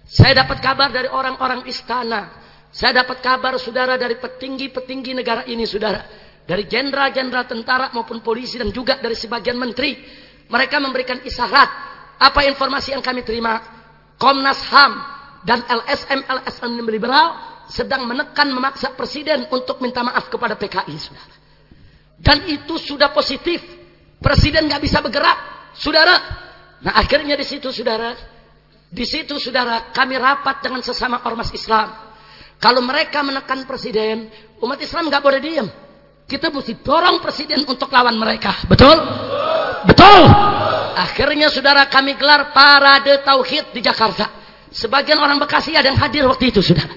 Saya dapat kabar dari orang-orang istana saya dapat kabar saudara dari petinggi-petinggi negara ini saudara. Dari jenderal-jenderal tentara maupun polisi dan juga dari sebagian menteri. Mereka memberikan isyarat. Apa informasi yang kami terima? Komnas HAM dan LSM LSM liberal sedang menekan memaksa presiden untuk minta maaf kepada PKI saudara. Dan itu sudah positif. Presiden nggak bisa bergerak, saudara. Nah akhirnya di situ saudara, di situ saudara kami rapat dengan sesama ormas Islam. Kalau mereka menekan presiden, umat Islam nggak boleh diam. Kita mesti dorong presiden untuk lawan mereka. Betul? Betul. Akhirnya saudara kami gelar parade tauhid di Jakarta. Sebagian orang Bekasi ada yang hadir waktu itu, saudara.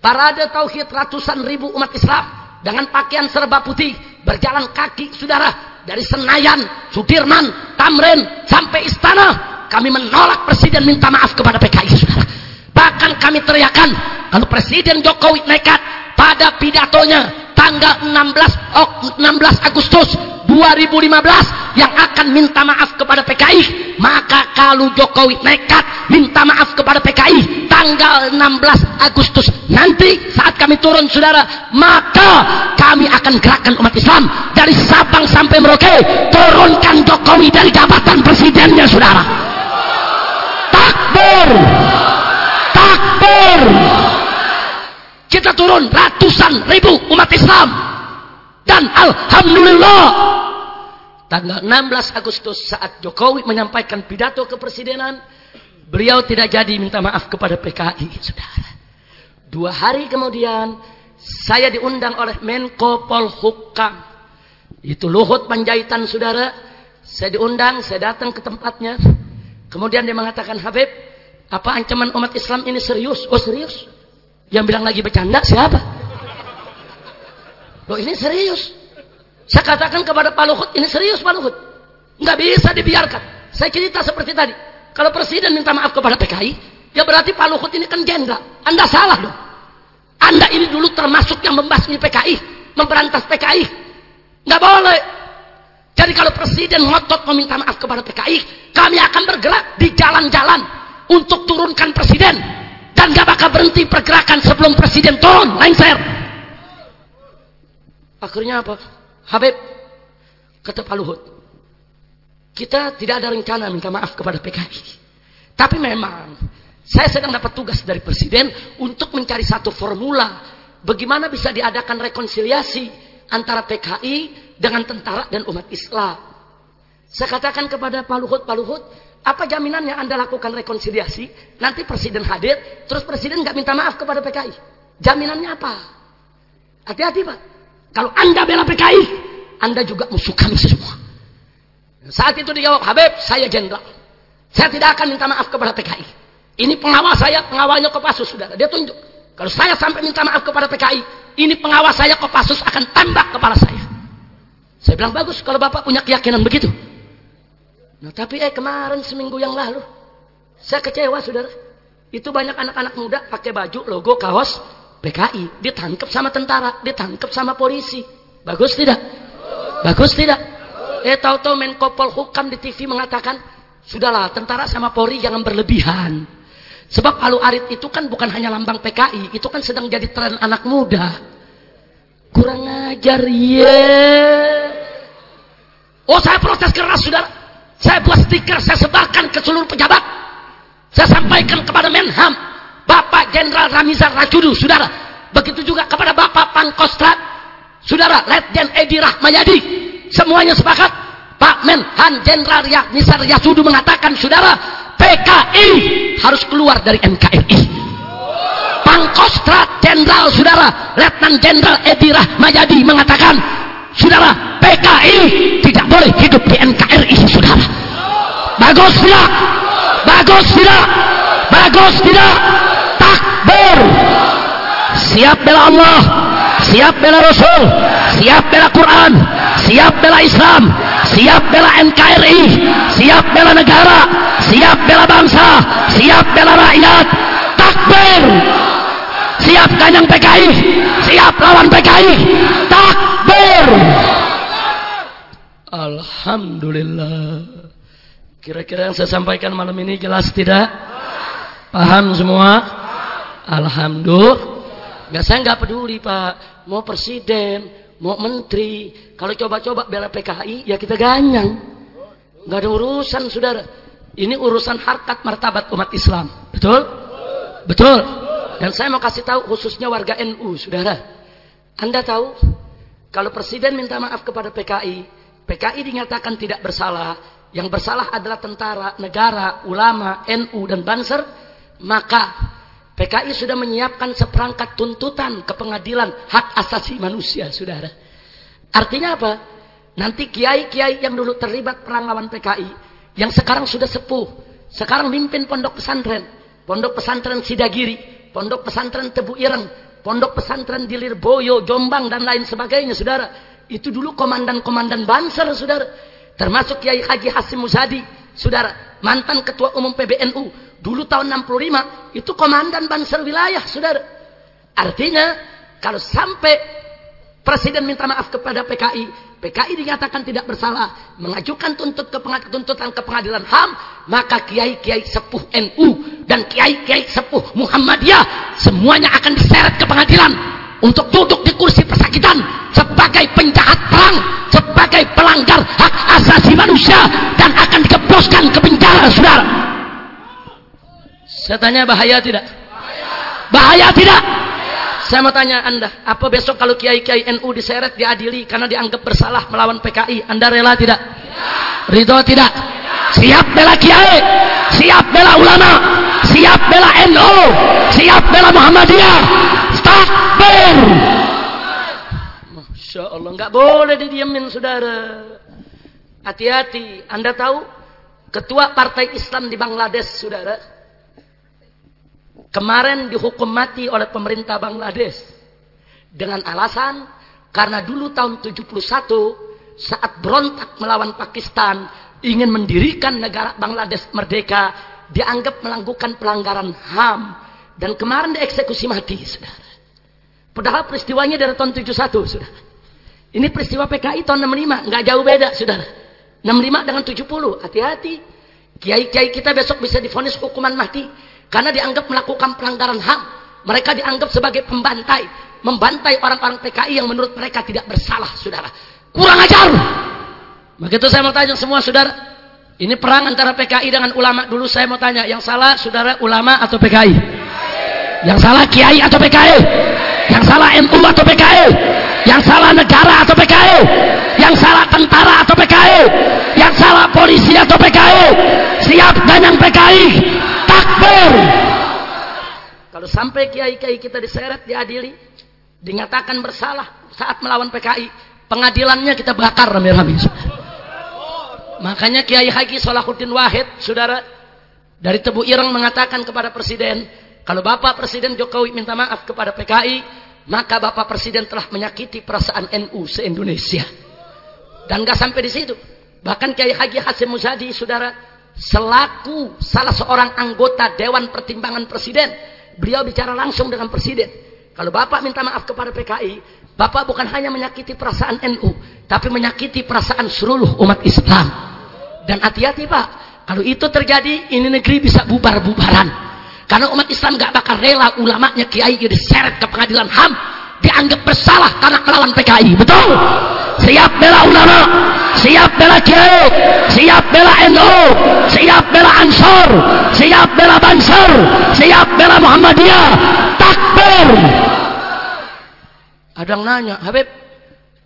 Parade tauhid ratusan ribu umat Islam dengan pakaian serba putih berjalan kaki, saudara, dari Senayan, Sudirman, Tamrin sampai istana. Kami menolak presiden minta maaf kepada PKI, saudara. Bahkan kami teriakan kalau Presiden Jokowi nekat pada pidatonya tanggal 16 oh, 16 Agustus 2015 yang akan minta maaf kepada PKI maka kalau Jokowi nekat minta maaf kepada PKI tanggal 16 Agustus nanti saat kami turun saudara maka kami akan gerakkan umat Islam dari Sabang sampai Merauke. Turunkan Jokowi dari jabatan presidennya saudara. Takbir! Takbir kita turun ratusan ribu umat Islam. Dan Alhamdulillah tanggal 16 Agustus saat Jokowi menyampaikan pidato kepresidenan beliau tidak jadi minta maaf kepada PKI saudara. Dua hari kemudian saya diundang oleh Menko Polhukam. Itu Luhut Panjaitan saudara. Saya diundang saya datang ke tempatnya. Kemudian dia mengatakan Habib apa ancaman umat Islam ini serius? Oh serius yang bilang lagi bercanda siapa? Loh ini serius. Saya katakan kepada Pak Luhut, ini serius Pak Luhut. Nggak bisa dibiarkan. Saya cerita seperti tadi. Kalau Presiden minta maaf kepada PKI, ya berarti Pak Luhut ini kan jenderal. Anda salah dong. Anda ini dulu termasuk yang membasmi PKI, memberantas PKI. Nggak boleh. Jadi kalau Presiden ngotot meminta maaf kepada PKI, kami akan bergerak di jalan-jalan untuk turunkan Presiden Dan gak bakal berhenti pergerakan sebelum presiden turun, lengser. Akhirnya apa? Habib, kata Pak Luhut, kita tidak ada rencana minta maaf kepada PKI. Tapi memang, saya sedang dapat tugas dari presiden untuk mencari satu formula bagaimana bisa diadakan rekonsiliasi antara PKI dengan tentara dan umat Islam. Saya katakan kepada Pak Luhut, Pak Luhut, apa jaminannya Anda lakukan rekonsiliasi, nanti Presiden hadir, terus Presiden nggak minta maaf kepada PKI? Jaminannya apa? Hati-hati Pak. Kalau Anda bela PKI, Anda juga musuh kami semua. Saat itu dijawab, Habib, saya jenderal. Saya tidak akan minta maaf kepada PKI. Ini pengawal saya, pengawalnya Kopassus, saudara. Dia tunjuk. Kalau saya sampai minta maaf kepada PKI, ini pengawal saya Kopassus akan tembak kepala saya. Saya bilang, bagus kalau Bapak punya keyakinan begitu. Nah tapi eh kemarin seminggu yang lalu saya kecewa saudara. Itu banyak anak-anak muda pakai baju logo kaos PKI ditangkap sama tentara, ditangkap sama polisi. Bagus tidak? Bagus tidak? Eh tahu-tahu Menko Polhukam di TV mengatakan, sudahlah tentara sama Polri jangan berlebihan. Sebab Palu Arit itu kan bukan hanya lambang PKI, itu kan sedang jadi tren anak muda. Kurang ajar, ye. Yeah. Oh saya protes keras, saudara. Saya buat stiker, saya sebarkan ke seluruh pejabat. Saya sampaikan kepada Menham, Bapak Jenderal Ramizar Rajudu, saudara. Begitu juga kepada Bapak Pangkostrat, saudara, Letjen Edi Rahmayadi. Semuanya sepakat. Pak Menhan Jenderal Ramizar Rajudu mengatakan, saudara, PKI harus keluar dari NKRI. Pangkostrat Jenderal, saudara, Letnan Jenderal Edi Rahmayadi mengatakan, saudara, PKI tidak boleh hidup di NKRI saudara. Bagus tidak? Bagus tidak? Bagus tidak? Takbir. Siap bela Allah. Siap bela Rasul. Siap bela Quran. Siap bela Islam. Siap bela NKRI siap bela negara. Siap bela bangsa. Siap bela rakyat. Takbir. Siap kanyang PKI siap lawan PKI takbir Alhamdulillah. Kira-kira yang saya sampaikan malam ini jelas tidak? Paham semua? Alhamdulillah. Gak saya nggak peduli pak. Mau presiden, mau menteri. Kalau coba-coba bela PKI, ya kita ganyang. Gak ada urusan saudara. Ini urusan harkat martabat umat Islam. Betul? Betul. Dan saya mau kasih tahu khususnya warga NU, saudara. Anda tahu, kalau presiden minta maaf kepada PKI, PKI dinyatakan tidak bersalah, yang bersalah adalah tentara, negara, ulama, NU dan Banser, maka PKI sudah menyiapkan seperangkat tuntutan ke pengadilan hak asasi manusia, saudara. Artinya apa? Nanti kiai-kiai yang dulu terlibat perang lawan PKI, yang sekarang sudah sepuh, sekarang mimpin pondok pesantren, pondok pesantren Sidagiri, pondok pesantren Tebu Ireng, pondok pesantren di Lirboyo, Jombang dan lain sebagainya, saudara itu dulu komandan-komandan Banser, saudara. Termasuk Kiai Haji Hasim Muzadi, saudara. Mantan Ketua Umum PBNU. Dulu tahun 65, itu komandan Banser wilayah, saudara. Artinya, kalau sampai Presiden minta maaf kepada PKI, PKI dinyatakan tidak bersalah, mengajukan tuntut ke tuntutan ke pengadilan HAM, maka kiai-kiai sepuh NU dan kiai-kiai sepuh Muhammadiyah semuanya akan diseret ke pengadilan untuk duduk di kursi persakitan sebagai penjahat perang, sebagai pelanggar hak asasi manusia dan akan dikebloskan ke penjara, saudara. Saya tanya bahaya tidak? Bahaya, tidak? Saya mau tanya anda, apa besok kalau kiai-kiai NU diseret, diadili karena dianggap bersalah melawan PKI, anda rela tidak? tidak. Ridho tidak? Siap bela kiai, siap bela ulama, siap bela NU, siap bela Muhammadiyah, takbir. Masya Allah, nggak boleh didiamin saudara. Hati-hati, anda tahu ketua partai Islam di Bangladesh saudara. Kemarin dihukum mati oleh pemerintah Bangladesh. Dengan alasan karena dulu tahun 71 saat berontak melawan Pakistan ingin mendirikan negara Bangladesh merdeka dianggap melakukan pelanggaran HAM dan kemarin dieksekusi mati saudara. Padahal peristiwanya dari tahun 71 saudara. Ini peristiwa PKI tahun 65, nggak jauh beda, saudara. 65 dengan 70, hati-hati. Kiai-kiai kita besok bisa difonis hukuman mati Karena dianggap melakukan pelanggaran HAM. Mereka dianggap sebagai pembantai. Membantai orang-orang PKI yang menurut mereka tidak bersalah, saudara. Kurang ajar! Begitu saya mau tanya semua saudara. Ini perang antara PKI dengan ulama. Dulu saya mau tanya, yang salah saudara ulama atau PKI? Yang salah kiai atau PKI? Yang salah NU atau PKI? Yang salah negara atau PKI? Yang salah tentara atau PKI? Yang salah polisi atau PKI? Siap ganyang PKI? Takbir! Kalau sampai kiai-kiai kita diseret, diadili, dinyatakan bersalah saat melawan PKI, pengadilannya kita bakar rame-rame. Makanya Kiai Haji Salahuddin Wahid, saudara, dari Tebu Ireng mengatakan kepada Presiden, kalau Bapak Presiden Jokowi minta maaf kepada PKI, maka Bapak Presiden telah menyakiti perasaan NU se-Indonesia. Dan gak sampai di situ. Bahkan Kiai Haji Hasim Muzadi, saudara, selaku salah seorang anggota Dewan Pertimbangan Presiden, beliau bicara langsung dengan Presiden. Kalau Bapak minta maaf kepada PKI, Bapak bukan hanya menyakiti perasaan NU, tapi menyakiti perasaan seluruh umat Islam. Dan hati-hati Pak, kalau itu terjadi, ini negeri bisa bubar-bubaran. Karena umat Islam gak bakal rela ulamanya kiai diseret ke pengadilan HAM dianggap bersalah karena melawan PKI. Betul? Siap bela ulama, siap bela kiai, siap bela NU, siap bela Ansor, siap bela Bansar, siap bela Muhammadiyah. Takbir. Ada yang nanya, Habib,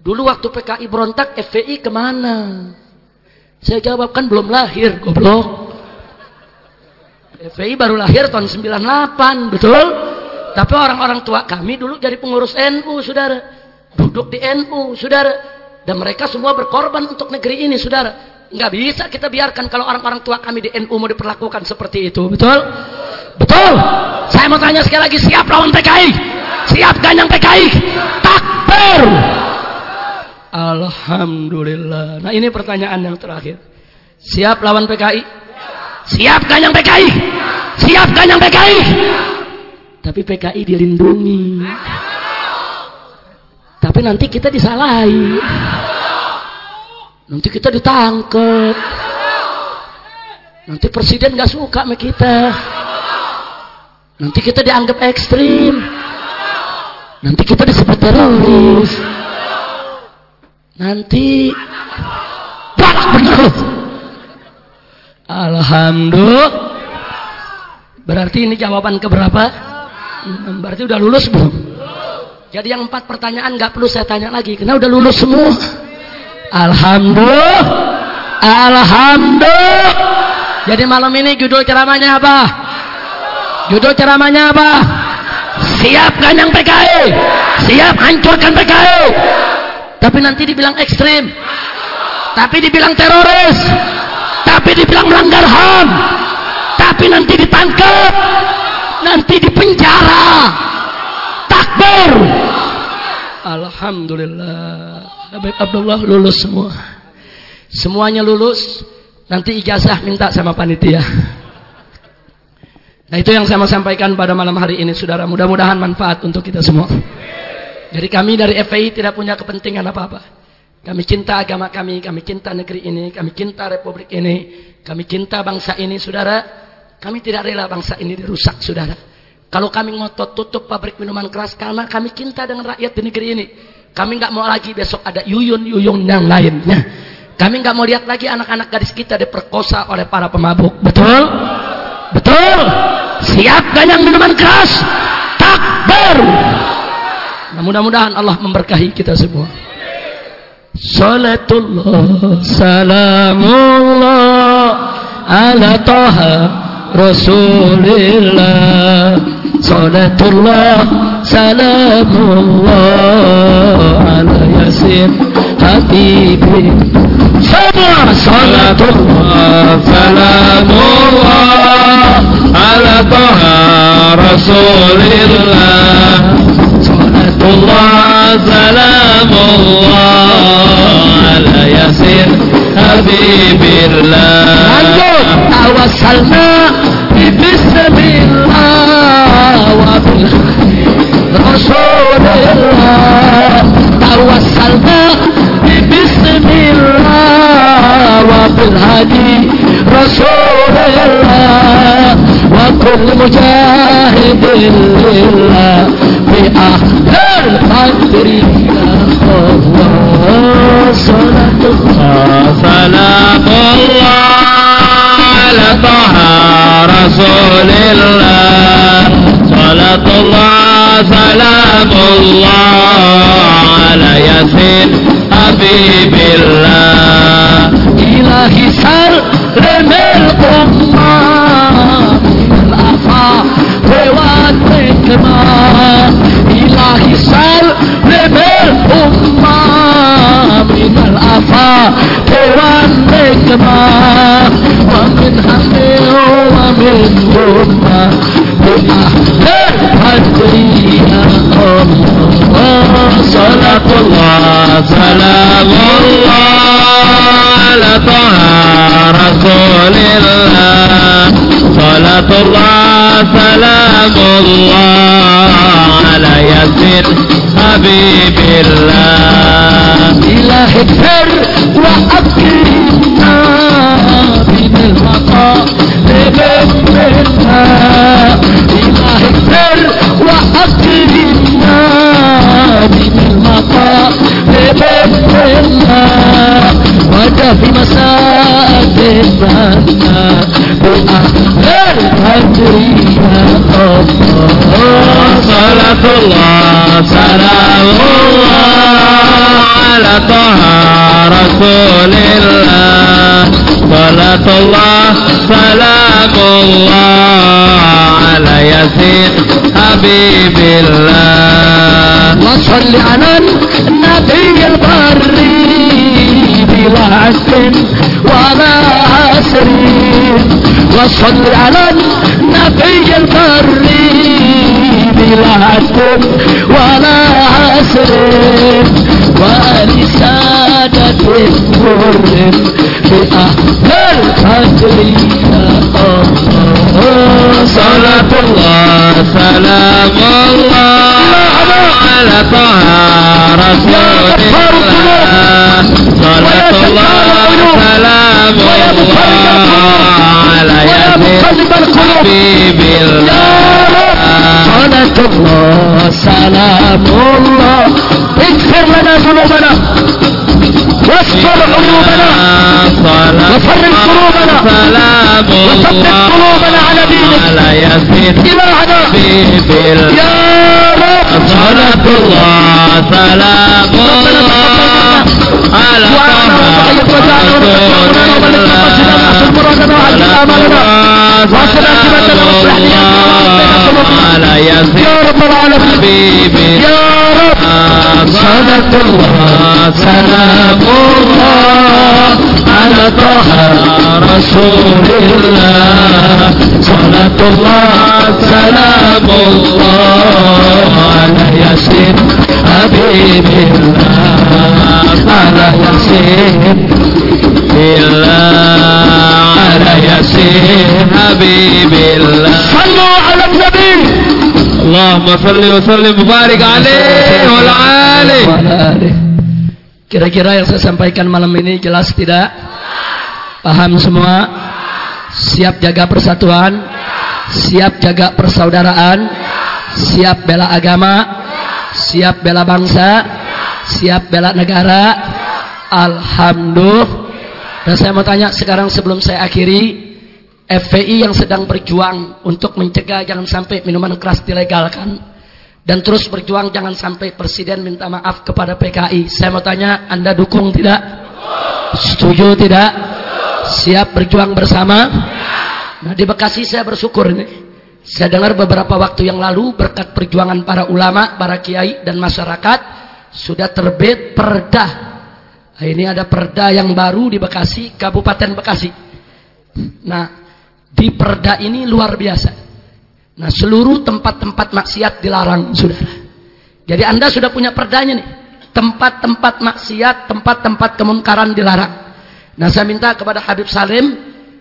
dulu waktu PKI berontak, FPI ke mana? Saya jawab kan belum lahir, goblok. FPI baru lahir tahun 98, betul? Tapi orang-orang tua kami dulu jadi pengurus NU, saudara. Duduk di NU, saudara. Dan mereka semua berkorban untuk negeri ini, saudara. Nggak bisa kita biarkan kalau orang-orang tua kami di NU mau diperlakukan seperti itu, betul? Betul? Saya mau tanya sekali lagi, siap lawan PKI? Siap ganyang PKI? Takbir! Alhamdulillah. Nah ini pertanyaan yang terakhir. Siap lawan PKI? Siap ganyang PKI? Siap ganyang PKI? Tapi PKI dilindungi. Tapi nanti kita disalahi. Nanti kita ditangkap. Nanti presiden gak suka sama kita. Nanti kita dianggap ekstrim. Nanti kita disebut teroris. Nanti balak bener. Alhamdulillah. Berarti ini jawaban keberapa? Berarti udah lulus belum? Jadi yang empat pertanyaan nggak perlu saya tanya lagi, karena udah lulus semua. Alhamdulillah. Alhamdulillah. Jadi malam ini judul ceramahnya apa? Judul ceramahnya apa? Siap ganyang PKI. Siap hancurkan PKI. Tapi nanti dibilang ekstrim. Tapi dibilang teroris. Tapi dibilang melanggar HAM. Tapi nanti ditangkap. Nanti dipenjara. Takbir. Alhamdulillah. Habib Abdullah lulus semua. Semuanya lulus. Nanti ijazah minta sama panitia. Nah itu yang saya mau sampaikan pada malam hari ini saudara. Mudah-mudahan manfaat untuk kita semua. Jadi kami dari FPI tidak punya kepentingan apa-apa. Kami cinta agama kami, kami cinta negeri ini, kami cinta republik ini, kami cinta bangsa ini, saudara. Kami tidak rela bangsa ini dirusak, saudara. Kalau kami ngotot tutup pabrik minuman keras karena kami cinta dengan rakyat di negeri ini. Kami nggak mau lagi besok ada yuyun-yuyun yang lainnya. Kami nggak mau lihat lagi anak-anak gadis kita diperkosa oleh para pemabuk. Betul? Betul? Siap ganyang minuman keras? Takbir! Nah, mudah-mudahan Allah memberkahi kita semua. صلاة الله سلام الله على طه رسول الله صلاة الله سلام الله على ياسين حبيبي. صلاة الله سلام الله على طه رسول الله lanjut tawassalna bi bismillah wa bil rasulillah tawassalna bi bismillah wa bil hadi rasulillah wa kulli mujahidin lillah Fi akhir طه رسول الله. صلاة الله سلام الله على ياسين حبيب الله. إلهي سلم الأمة من الآفات والنكمة إلهي سلم الأمة من الآفات والنكمة ومن هم ومن همة بأهل القدر يا الله صلاة الله سلام الله على طه رسول الله صلاة الله سلام الله على ياسين حبيب الله. إله أكثر وأكرمنا بالمقام. لبنا إله أكثر وأكرمنا بالمقام. لبنا وجه مساء البنا. بأحلى الهدية الله. صلاة الله سلام الله على طه رسول الله صلاة الله سلام الله على ياسين حبيب الله وصل على النبي البري عسل ولا عسر وصل على النبي البري. بلا عسل ولا عسر ولسادة الغر بأهل القدر يا الله صلاة الله سلام الله على طه رسول الله صلاة الله سلام الله على ياسين حبيب الله صلاة الله سلام الله اغفر لنا ذنوبنا واستر عيوبنا وفرج قلوبنا وثبت قلوبنا على دينك على ياسين إلهنا يا رب صلاة الله سلام الله على يا رب العالمين يا رب صلاة الله سلام الله على طه رسول الله صلاة الله سلام الله حبيب الله صلوا على النبي اللهم صل وسلم وبارك عليه وعلى آله Kira-kira yang saya sampaikan malam ini jelas tidak? Paham semua? Siap jaga persatuan? Siap jaga persaudaraan? Siap bela agama? Siap bela bangsa? Siap bela negara? Alhamdulillah. Dan saya mau tanya sekarang sebelum saya akhiri, FPI yang sedang berjuang untuk mencegah jangan sampai minuman keras dilegalkan dan terus berjuang jangan sampai presiden minta maaf kepada PKI. Saya mau tanya, Anda dukung tidak? Setuju tidak? Siap berjuang bersama? Nah, di Bekasi saya bersyukur ini. Saya dengar beberapa waktu yang lalu berkat perjuangan para ulama, para kiai dan masyarakat sudah terbit perda. Nah, ini ada perda yang baru di Bekasi, Kabupaten Bekasi. Nah, di perda ini luar biasa. Nah seluruh tempat-tempat maksiat dilarang saudara. Jadi anda sudah punya perdanya nih. Tempat-tempat maksiat, tempat-tempat kemungkaran dilarang. Nah saya minta kepada Habib Salim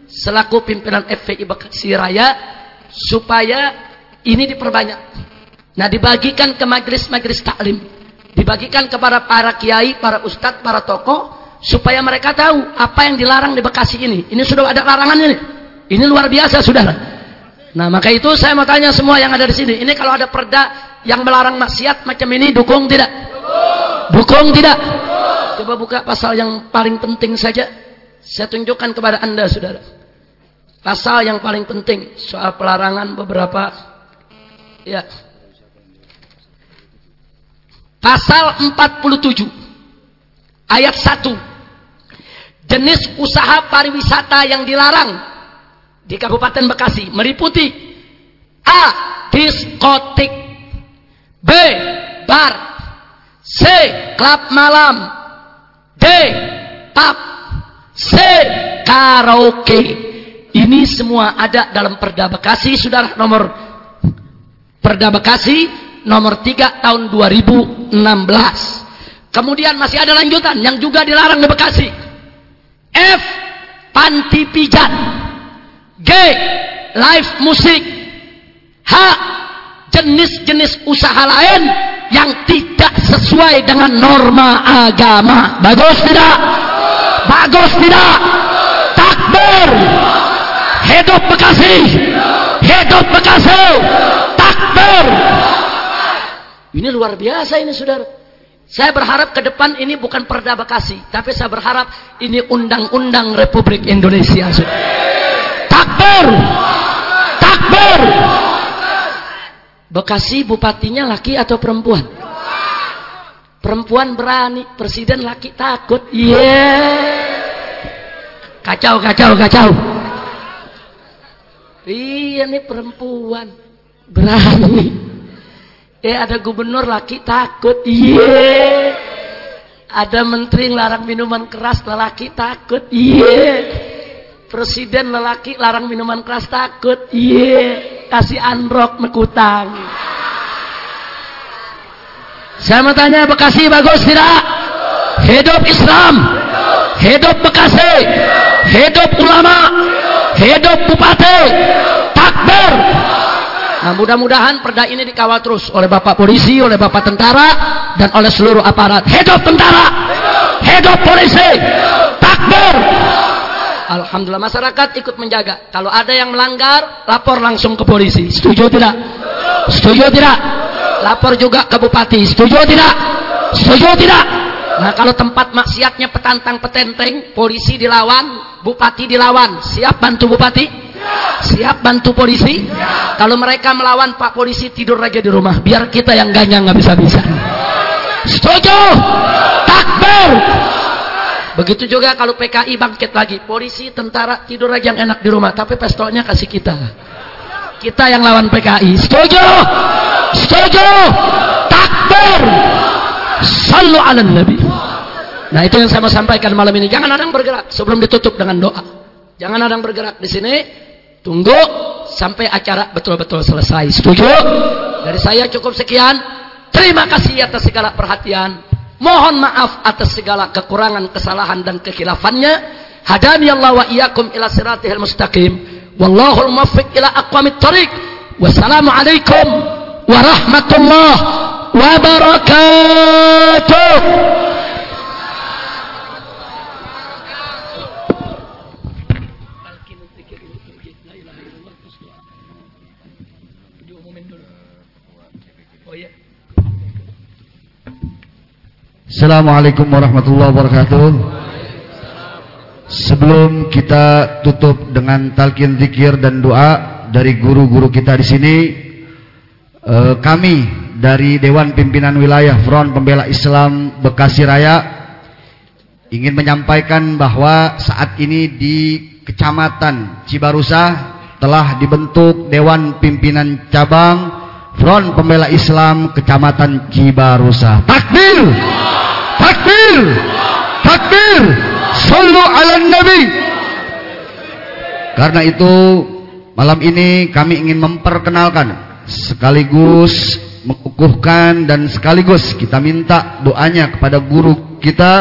selaku pimpinan FPI Bekasi Raya supaya ini diperbanyak. Nah dibagikan ke majelis-majelis taklim, dibagikan kepada para kiai, para ustadz, para tokoh supaya mereka tahu apa yang dilarang di Bekasi ini. Ini sudah ada larangannya nih. Ini luar biasa saudara. Nah, maka itu saya mau tanya semua yang ada di sini. Ini kalau ada perda yang melarang maksiat macam ini dukung tidak? Dukung tidak? Coba buka pasal yang paling penting saja. Saya tunjukkan kepada Anda, Saudara. Pasal yang paling penting soal pelarangan beberapa ya. Pasal 47 ayat 1. Jenis usaha pariwisata yang dilarang di Kabupaten Bekasi meliputi A. Diskotik B. Bar C. Klub malam D. Pub C. Karaoke ini semua ada dalam Perda Bekasi saudara nomor Perda Bekasi nomor 3 tahun 2016 kemudian masih ada lanjutan yang juga dilarang di Bekasi F. Panti pijat G. Live musik. H. Jenis-jenis usaha lain yang tidak sesuai dengan norma agama. Bagus tidak? Bagus tidak? Takbir. Hidup Bekasi. Hidup Bekasi. Takbir. Ini luar biasa ini saudara. Saya berharap ke depan ini bukan perda Bekasi, tapi saya berharap ini undang-undang Republik Indonesia. Saudara. Takbir. Takbir. Bekasi bupatinya laki atau perempuan? Perempuan berani, presiden laki takut. Iya. Yeah. Kacau, kacau, kacau. Iya nih perempuan berani. Eh ada gubernur laki takut. Iya. Yeah. Ada menteri larang minuman keras lelaki takut. Iya. Yeah. Presiden lelaki larang minuman keras takut. Iya, kasih androk mekutang. Saya mau tanya Bekasi bagus tidak? Hidup Islam. Hidup Bekasi. Hidup ulama. Hidup bupati. Takbir. Nah mudah-mudahan perda ini dikawal terus oleh Bapak Polisi, oleh Bapak Tentara, dan oleh seluruh aparat. Hidup tentara! Hidup polisi! Alhamdulillah masyarakat ikut menjaga. Kalau ada yang melanggar, lapor langsung ke polisi. Setuju tidak? Setuju tidak? Lapor juga ke bupati. Setuju tidak? Setuju tidak? Nah kalau tempat maksiatnya petantang petenteng, polisi dilawan, bupati dilawan. Siap bantu bupati? Siap bantu polisi? Kalau mereka melawan Pak polisi tidur aja di rumah. Biar kita yang ganyang nggak bisa-bisa. Setuju? Takbir! Begitu juga kalau PKI bangkit lagi, polisi, tentara tidur aja yang enak di rumah, tapi pistolnya kasih kita. Kita yang lawan PKI. Setuju? Setuju? Takbir! Sallu ala Nabi. Nah itu yang saya mau sampaikan malam ini. Jangan ada yang bergerak sebelum ditutup dengan doa. Jangan ada yang bergerak di sini. Tunggu sampai acara betul-betul selesai. Setuju? Dari saya cukup sekian. Terima kasih atas segala perhatian. Mohon maaf atas segala kekurangan, kesalahan dan kekhilafannya. Hadani Allah wa iyyakum ila siratihil mustaqim. Wallahul muwaffiq ila aqwamit thariq. Wassalamualaikum warahmatullahi wabarakatuh. Assalamualaikum warahmatullahi wabarakatuh. Sebelum kita tutup dengan talqin zikir dan doa dari guru-guru kita di sini, eh, kami dari Dewan Pimpinan Wilayah Front Pembela Islam Bekasi Raya ingin menyampaikan bahwa saat ini di Kecamatan Cibarusa telah dibentuk Dewan Pimpinan Cabang Front Pembela Islam Kecamatan Cibarusa. Takbir! Takbir! Takbir! Sallu ala Nabi! Karena itu malam ini kami ingin memperkenalkan sekaligus mengukuhkan dan sekaligus kita minta doanya kepada guru kita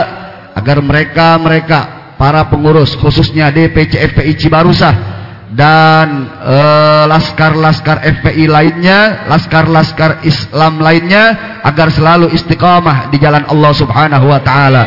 agar mereka-mereka para pengurus khususnya DPC FPI Cibarusa dan eh, laskar-laskar uh, FPI lainnya, laskar-laskar Islam lainnya agar selalu istiqamah di jalan Allah Subhanahu wa taala.